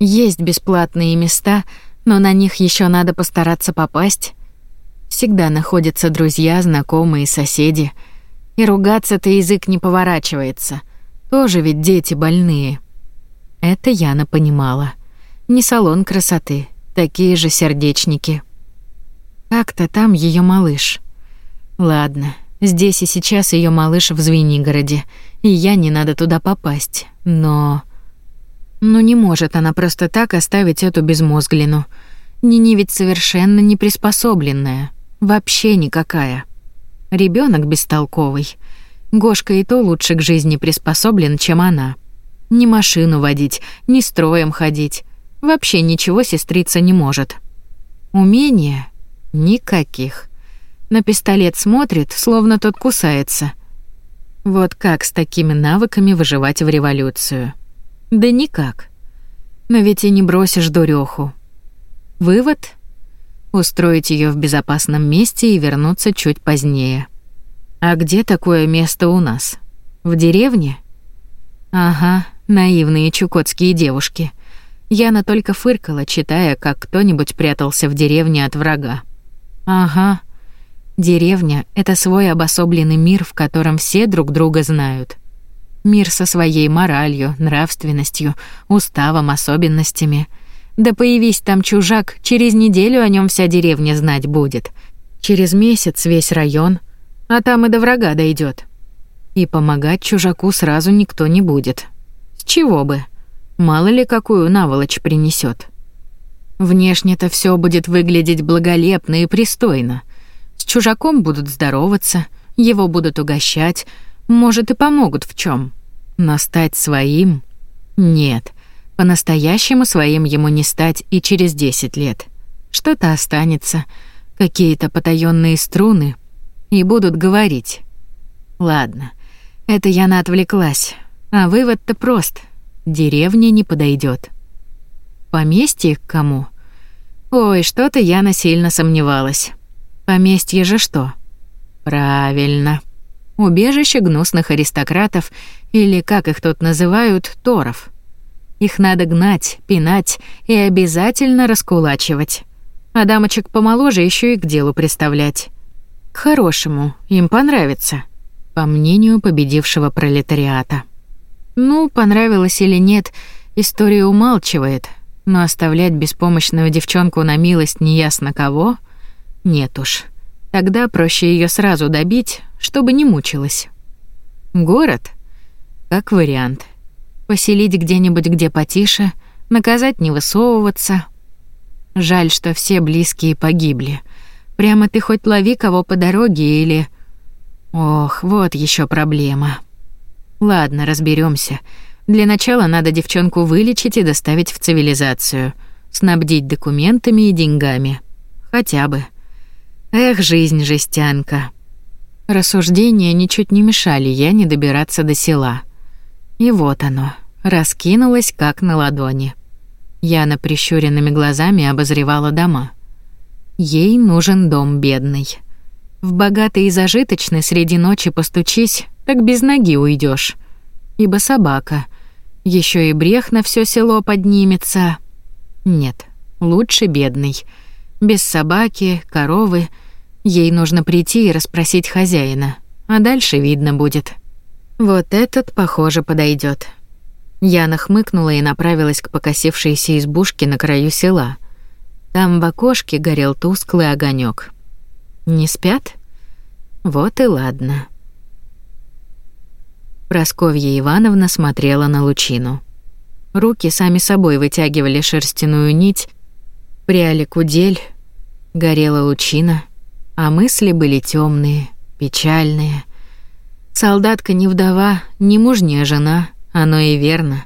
Есть бесплатные места, но на них еще надо постараться попасть. Всегда находятся друзья, знакомые, соседи. И ругаться-то язык не поворачивается. Тоже ведь дети больные. Это Яна понимала. Не салон красоты, такие же сердечники. Как-то там ее малыш. Ладно, здесь и сейчас ее малыш в Звенигороде, и я не надо туда попасть. Но... Ну не может она просто так оставить эту безмозглину. Нини ведь совершенно не приспособленная. Вообще никакая. Ребенок бестолковый. Гошка и то лучше к жизни приспособлен, чем она. Ни машину водить, ни строем ходить. Вообще ничего сестрица не может. Умение Никаких. На пистолет смотрит, словно тот кусается. Вот как с такими навыками выживать в революцию? Да никак. Но ведь и не бросишь дурёху. Вывод? Устроить ее в безопасном месте и вернуться чуть позднее. А где такое место у нас? В деревне? Ага, наивные чукотские девушки. Яна только фыркала, читая, как кто-нибудь прятался в деревне от врага. Ага. Деревня — это свой обособленный мир, в котором все друг друга знают. Мир со своей моралью, нравственностью, уставом, особенностями. Да появись там чужак, через неделю о нем вся деревня знать будет. Через месяц весь район, а там и до врага дойдет. И помогать чужаку сразу никто не будет. С чего бы? Мало ли какую наволочь принесет. Внешне-то все будет выглядеть благолепно и пристойно. С чужаком будут здороваться, его будут угощать, может, и помогут в чем. Но стать своим? Нет, по-настоящему своим ему не стать и через 10 лет. Что-то останется, какие-то потаенные струны, и будут говорить. Ладно, это я наотвлеклась, а вывод-то прост — деревня не подойдет поместье к кому? Ой, что-то я насильно сомневалась. Поместье же что? Правильно. Убежище гнусных аристократов, или, как их тут называют, торов. Их надо гнать, пинать и обязательно раскулачивать. А дамочек помоложе еще и к делу представлять. К хорошему, им понравится, по мнению победившего пролетариата. Ну, понравилось или нет, история умалчивает — но оставлять беспомощную девчонку на милость неясно кого — нет уж. Тогда проще ее сразу добить, чтобы не мучилась. Город? Как вариант. Поселить где-нибудь, где потише, наказать не высовываться. Жаль, что все близкие погибли. Прямо ты хоть лови кого по дороге или... Ох, вот еще проблема. Ладно, разберемся. Для начала надо девчонку вылечить и доставить в цивилизацию, снабдить документами и деньгами. Хотя бы. Эх, жизнь жестянка. Рассуждения ничуть не мешали я не добираться до села. И вот оно, раскинулось как на ладони. Я на прищуренными глазами обозревала дома. Ей нужен дом бедный. В богатый и зажиточный среди ночи постучись, так без ноги уйдешь. Ибо собака, еще и брех на все село поднимется. Нет, лучше бедный. Без собаки, коровы. Ей нужно прийти и расспросить хозяина. А дальше видно будет. Вот этот, похоже, подойдет. Я нахмыкнула и направилась к покосившейся избушке на краю села. Там в окошке горел тусклый огонек. Не спят? Вот и ладно. Просковья Ивановна смотрела на лучину. Руки сами собой вытягивали шерстяную нить, пряли кудель, горела лучина, а мысли были темные, печальные. Солдатка не вдова, не мужняя жена, оно и верно.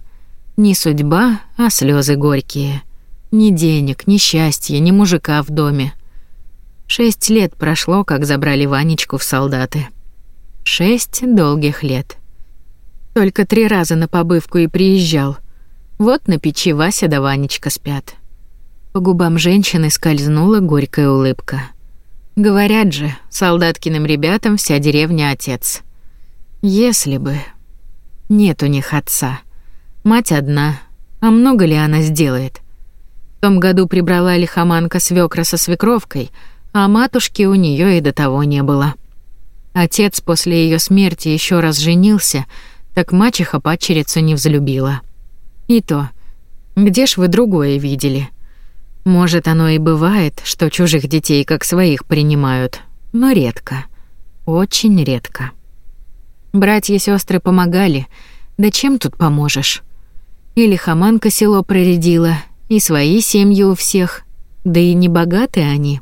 Не судьба, а слезы горькие. Ни денег, ни счастья, ни мужика в доме. Шесть лет прошло, как забрали Ванечку в солдаты. Шесть долгих лет. Только три раза на побывку и приезжал. Вот на печи Вася да Ванечка спят. По губам женщины скользнула горькая улыбка. Говорят же, солдаткиным ребятам вся деревня отец. Если бы... Нет у них отца. Мать одна. А много ли она сделает? В том году прибрала лихоманка свекра со свекровкой, а матушки у нее и до того не было. Отец после ее смерти еще раз женился — так мачеха падчерицу не взлюбила. И то, где ж вы другое видели? Может, оно и бывает, что чужих детей как своих принимают, но редко, очень редко. Братья и сестры помогали, да чем тут поможешь? Или хаманка село проредила, и свои семьи у всех, да и не богаты они.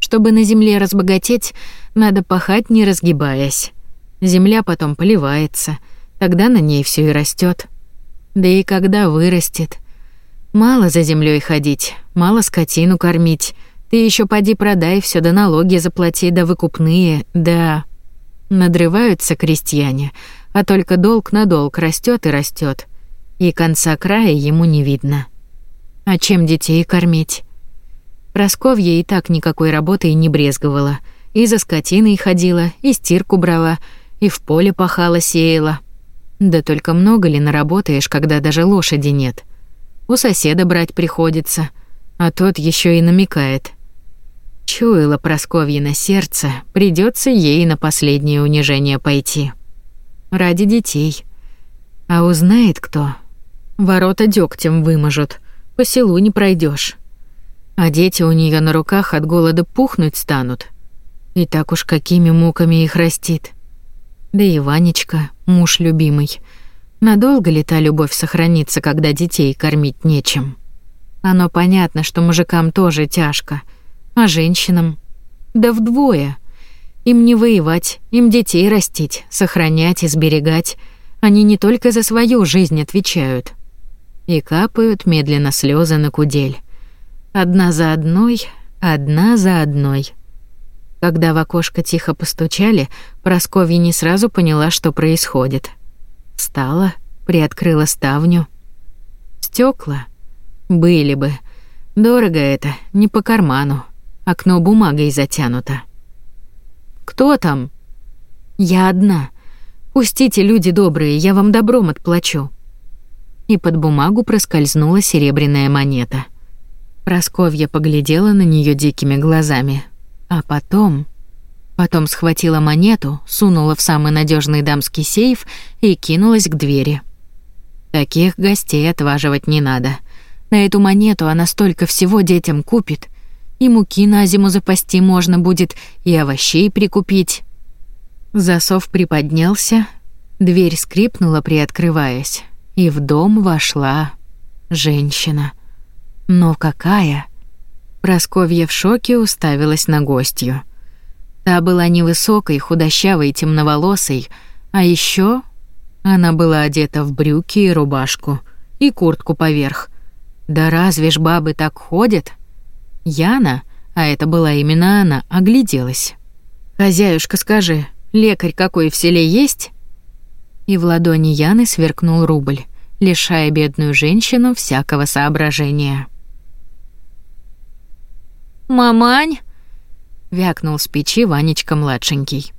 Чтобы на земле разбогатеть, надо пахать, не разгибаясь. Земля потом поливается, Тогда на ней все и растет. Да и когда вырастет. Мало за землей ходить, мало скотину кормить. Ты еще поди продай все, да налоги заплати, да выкупные, да... Надрываются крестьяне, а только долг на долг растет и растет, И конца края ему не видно. А чем детей кормить? Просковья и так никакой работы и не брезговала. И за скотиной ходила, и стирку брала, и в поле пахала, сеяла. Да только много ли наработаешь, когда даже лошади нет? У соседа брать приходится, а тот еще и намекает. Чуила Просковья на сердце, придется ей на последнее унижение пойти. Ради детей. А узнает кто? Ворота дёгтем вымажут, по селу не пройдешь. А дети у нее на руках от голода пухнуть станут. И так уж какими муками их растит. Да и Ванечка муж любимый. Надолго ли та любовь сохранится, когда детей кормить нечем? Оно понятно, что мужикам тоже тяжко, а женщинам да вдвое. Им не воевать, им детей растить, сохранять и сберегать. Они не только за свою жизнь отвечают. И капают медленно слезы на кудель. Одна за одной, одна за одной. Когда в окошко тихо постучали, Просковья не сразу поняла, что происходит. Встала, приоткрыла ставню. Стекла были бы. Дорого это, не по карману. Окно бумагой затянуто. Кто там? Я одна. Пустите, люди добрые, я вам добром отплачу. И под бумагу проскользнула серебряная монета. Просковья поглядела на нее дикими глазами, а потом Потом схватила монету, сунула в самый надежный дамский сейф и кинулась к двери. Таких гостей отваживать не надо. На эту монету она столько всего детям купит. И муки на зиму запасти можно будет, и овощей прикупить. Засов приподнялся, дверь скрипнула, приоткрываясь, и в дом вошла женщина. Но какая? Просковья в шоке уставилась на гостью. Та была невысокой, худощавой, темноволосой, а еще она была одета в брюки и рубашку, и куртку поверх. Да разве ж бабы так ходят? Яна, а это была именно она, огляделась. «Хозяюшка, скажи, лекарь какой в селе есть?» И в ладони Яны сверкнул рубль, лишая бедную женщину всякого соображения. «Мамань!» вякнул с печи Ванечка младшенький.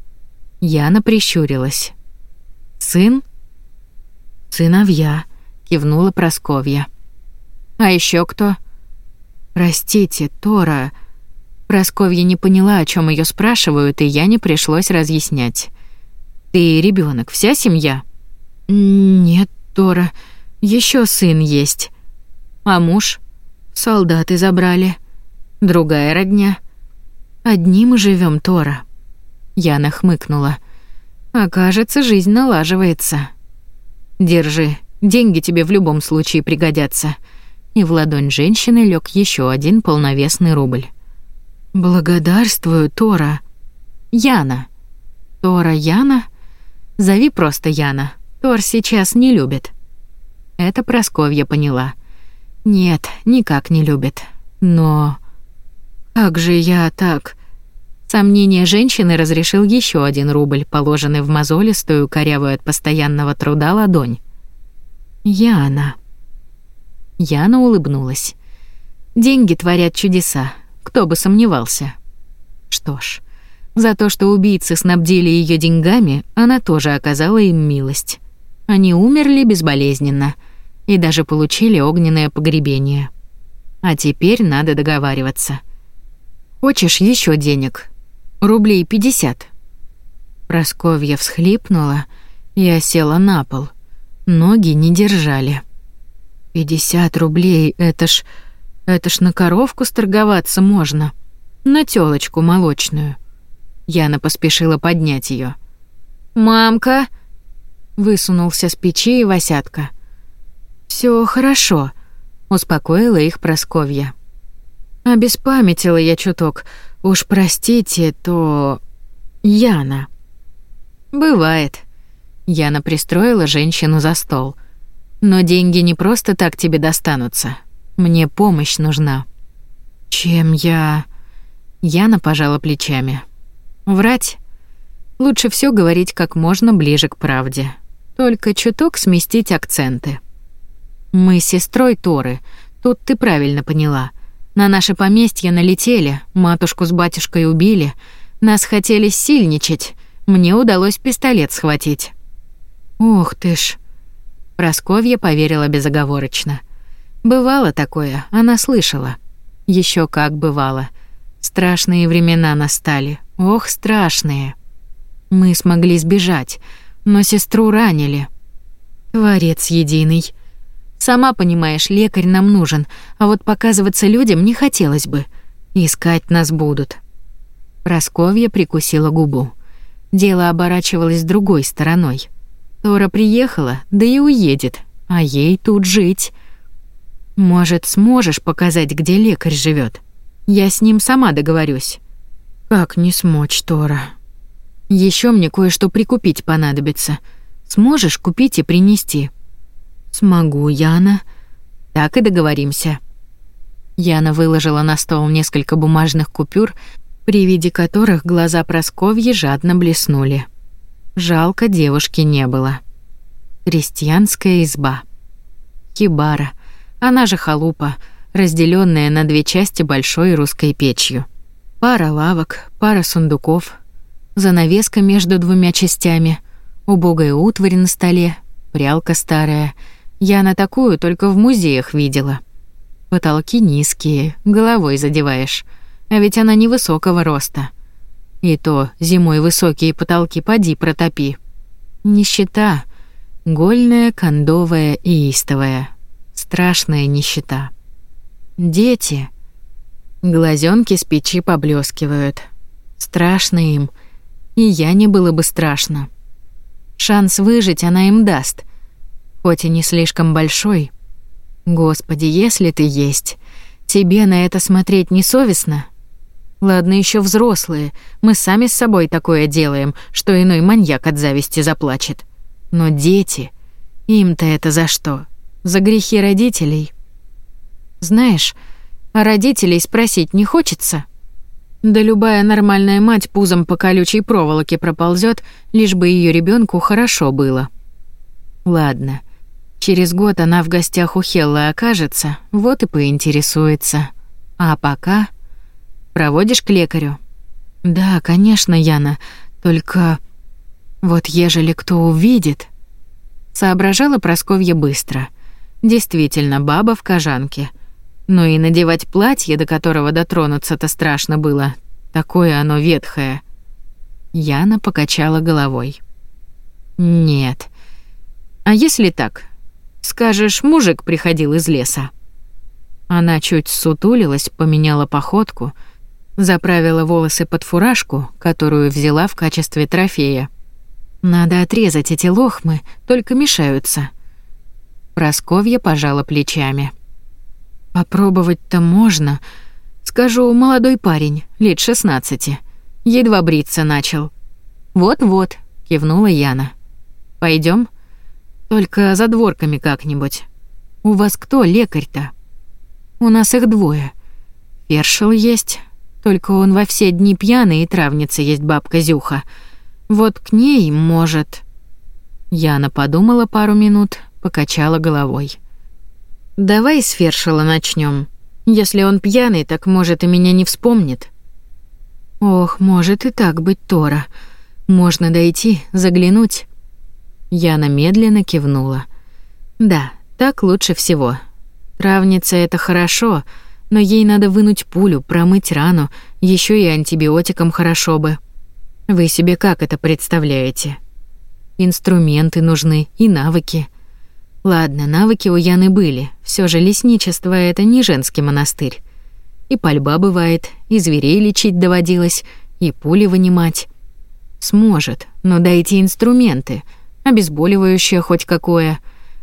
Яна прищурилась. Сын? Сыновья, кивнула Просковья. А еще кто? Простите, Тора. Просковья не поняла, о чем ее спрашивают, и я не пришлось разъяснять. Ты ребенок, вся семья? Нет, Тора, еще сын есть. А муж? Солдаты забрали. Другая родня. Одним мы живем, Тора. Яна хмыкнула. А кажется, жизнь налаживается. Держи, деньги тебе в любом случае пригодятся. И в ладонь женщины лег еще один полновесный рубль. Благодарствую, Тора. Яна. Тора Яна? Зови просто Яна. Тор сейчас не любит. Это Просковья поняла. Нет, никак не любит. Но как же я так? Сомнение женщины разрешил еще один рубль, положенный в мозолистую, корявую от постоянного труда ладонь. Яна. Яна улыбнулась. Деньги творят чудеса, кто бы сомневался. Что ж, за то, что убийцы снабдили ее деньгами, она тоже оказала им милость. Они умерли безболезненно и даже получили огненное погребение. А теперь надо договариваться. Хочешь еще денег? Рублей пятьдесят. Просковья всхлипнула и осела на пол. Ноги не держали. Пятьдесят рублей это ж это ж на коровку сторговаться можно. На телочку молочную. Яна поспешила поднять ее. Мамка высунулся с печи и Васятка. Все хорошо, успокоила их Просковья. Обеспамятила я чуток. Уж простите, то... Яна. Бывает. Яна пристроила женщину за стол. Но деньги не просто так тебе достанутся. Мне помощь нужна. Чем я... Яна пожала плечами. Врать? Лучше все говорить как можно ближе к правде. Только чуток сместить акценты. Мы с сестрой Торы. Тут ты правильно поняла — на наше поместье налетели, матушку с батюшкой убили, нас хотели сильничать, мне удалось пистолет схватить». Ох ты ж!» Просковья поверила безоговорочно. «Бывало такое, она слышала. Еще как бывало. Страшные времена настали, ох, страшные. Мы смогли сбежать, но сестру ранили». «Творец единый», Сама понимаешь, лекарь нам нужен, а вот показываться людям не хотелось бы. Искать нас будут. Просковья прикусила губу. Дело оборачивалось другой стороной. Тора приехала, да и уедет, а ей тут жить. Может, сможешь показать, где лекарь живет? Я с ним сама договорюсь. Как не смочь, Тора? Еще мне кое-что прикупить понадобится. Сможешь купить и принести? «Смогу, Яна. Так и договоримся». Яна выложила на стол несколько бумажных купюр, при виде которых глаза Просковьи жадно блеснули. Жалко девушки не было. Крестьянская изба. Кибара. она же халупа, разделенная на две части большой русской печью. Пара лавок, пара сундуков, занавеска между двумя частями, убогая утварь на столе, прялка старая — я на такую только в музеях видела. Потолки низкие, головой задеваешь. А ведь она невысокого роста. И то зимой высокие потолки поди протопи. Нищета. Гольная, кондовая и истовая. Страшная нищета. Дети. Глазенки с печи поблескивают. Страшно им. И я не было бы страшно. Шанс выжить она им даст хоть и не слишком большой. Господи, если ты есть, тебе на это смотреть не совестно. Ладно, еще взрослые, мы сами с собой такое делаем, что иной маньяк от зависти заплачет. Но дети, им-то это за что? За грехи родителей? Знаешь, а родителей спросить не хочется? Да любая нормальная мать пузом по колючей проволоке проползет, лишь бы ее ребенку хорошо было. Ладно, Через год она в гостях у Хеллы окажется, вот и поинтересуется. А пока... Проводишь к лекарю? Да, конечно, Яна, только... Вот ежели кто увидит... Соображала Просковья быстро. Действительно, баба в кожанке. Но и надевать платье, до которого дотронуться-то страшно было. Такое оно ветхое. Яна покачала головой. «Нет. А если так, Скажешь, мужик приходил из леса». Она чуть сутулилась, поменяла походку, заправила волосы под фуражку, которую взяла в качестве трофея. «Надо отрезать эти лохмы, только мешаются». Просковья пожала плечами. «Попробовать-то можно. Скажу, молодой парень, лет 16. Едва бриться начал». «Вот-вот», — кивнула Яна. Пойдем. Только за дворками как-нибудь. У вас кто лекарь-то? У нас их двое. Першел есть, только он во все дни пьяный и травница есть бабка Зюха. Вот к ней, может...» Яна подумала пару минут, покачала головой. «Давай с Фершела начнем. Если он пьяный, так, может, и меня не вспомнит». «Ох, может и так быть, Тора. Можно дойти, заглянуть, Яна медленно кивнула. Да, так лучше всего. Травница это хорошо, но ей надо вынуть пулю, промыть рану, еще и антибиотиком хорошо бы. Вы себе как это представляете? Инструменты нужны и навыки. Ладно, навыки у Яны были. Все же лесничество это не женский монастырь. И пальба бывает, и зверей лечить доводилось, и пули вынимать. Сможет, но дайте инструменты обезболивающее хоть какое,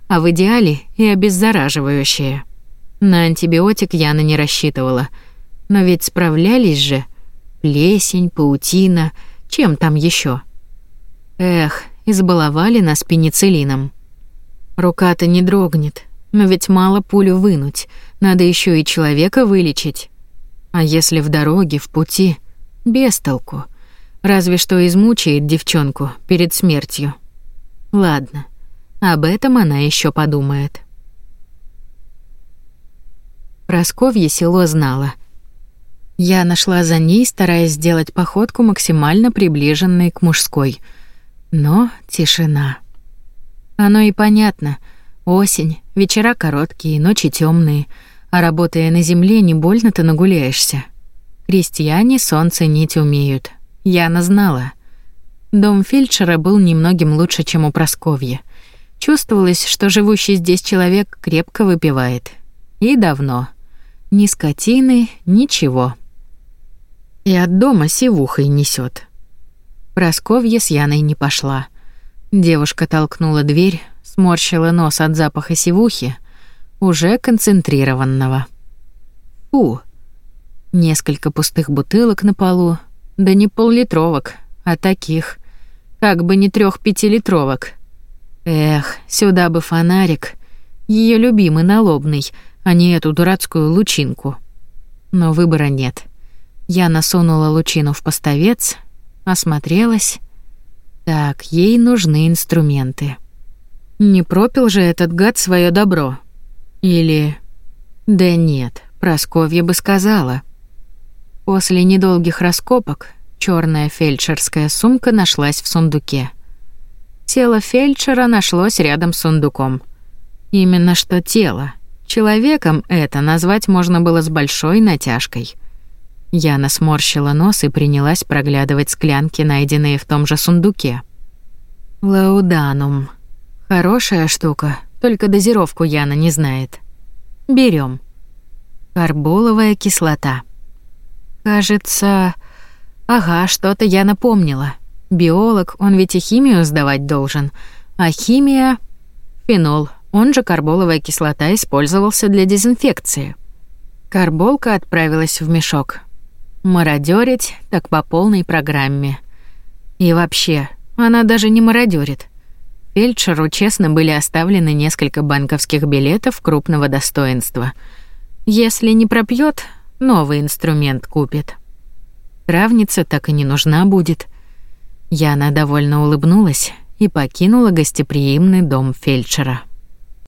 а в идеале и обеззараживающее. На антибиотик Яна не рассчитывала. Но ведь справлялись же. Плесень, паутина, чем там еще? Эх, избаловали нас пенициллином. Рука-то не дрогнет, но ведь мало пулю вынуть, надо еще и человека вылечить. А если в дороге, в пути? Без толку. Разве что измучает девчонку перед смертью. Ладно, об этом она еще подумает. Просковье село знала. Я нашла за ней, стараясь сделать походку максимально приближенной к мужской. Но тишина. Оно и понятно. Осень, вечера короткие, ночи темные, а работая на земле, не больно-то нагуляешься. Крестьяне солнце нить умеют. Яна знала. Дом фельдшера был немногим лучше, чем у Просковья. Чувствовалось, что живущий здесь человек крепко выпивает. И давно. Ни скотины, ничего. И от дома сивухой несет. Просковья с Яной не пошла. Девушка толкнула дверь, сморщила нос от запаха сивухи, уже концентрированного. Фу! Несколько пустых бутылок на полу, да не поллитровок — а таких, как бы не трех пятилитровок. Эх, сюда бы фонарик, ее любимый налобный, а не эту дурацкую лучинку. Но выбора нет. Я насунула лучину в поставец, осмотрелась. Так, ей нужны инструменты. Не пропил же этот гад свое добро. Или... Да нет, Просковья бы сказала. После недолгих раскопок Черная фельдшерская сумка нашлась в сундуке. Тело фельдшера нашлось рядом с сундуком. Именно что тело. Человеком это назвать можно было с большой натяжкой. Яна сморщила нос и принялась проглядывать склянки, найденные в том же сундуке. Лауданум. Хорошая штука, только дозировку Яна не знает. Берем. Карболовая кислота. Кажется, Ага, что-то я напомнила. Биолог, он ведь и химию сдавать должен. А химия — фенол, он же карболовая кислота, использовался для дезинфекции. Карболка отправилась в мешок. Мародёрить так по полной программе. И вообще, она даже не мародёрит. Фельдшеру честно были оставлены несколько банковских билетов крупного достоинства. Если не пропьёт, новый инструмент купит. Травница так и не нужна будет. Яна довольно улыбнулась и покинула гостеприимный дом фельдшера.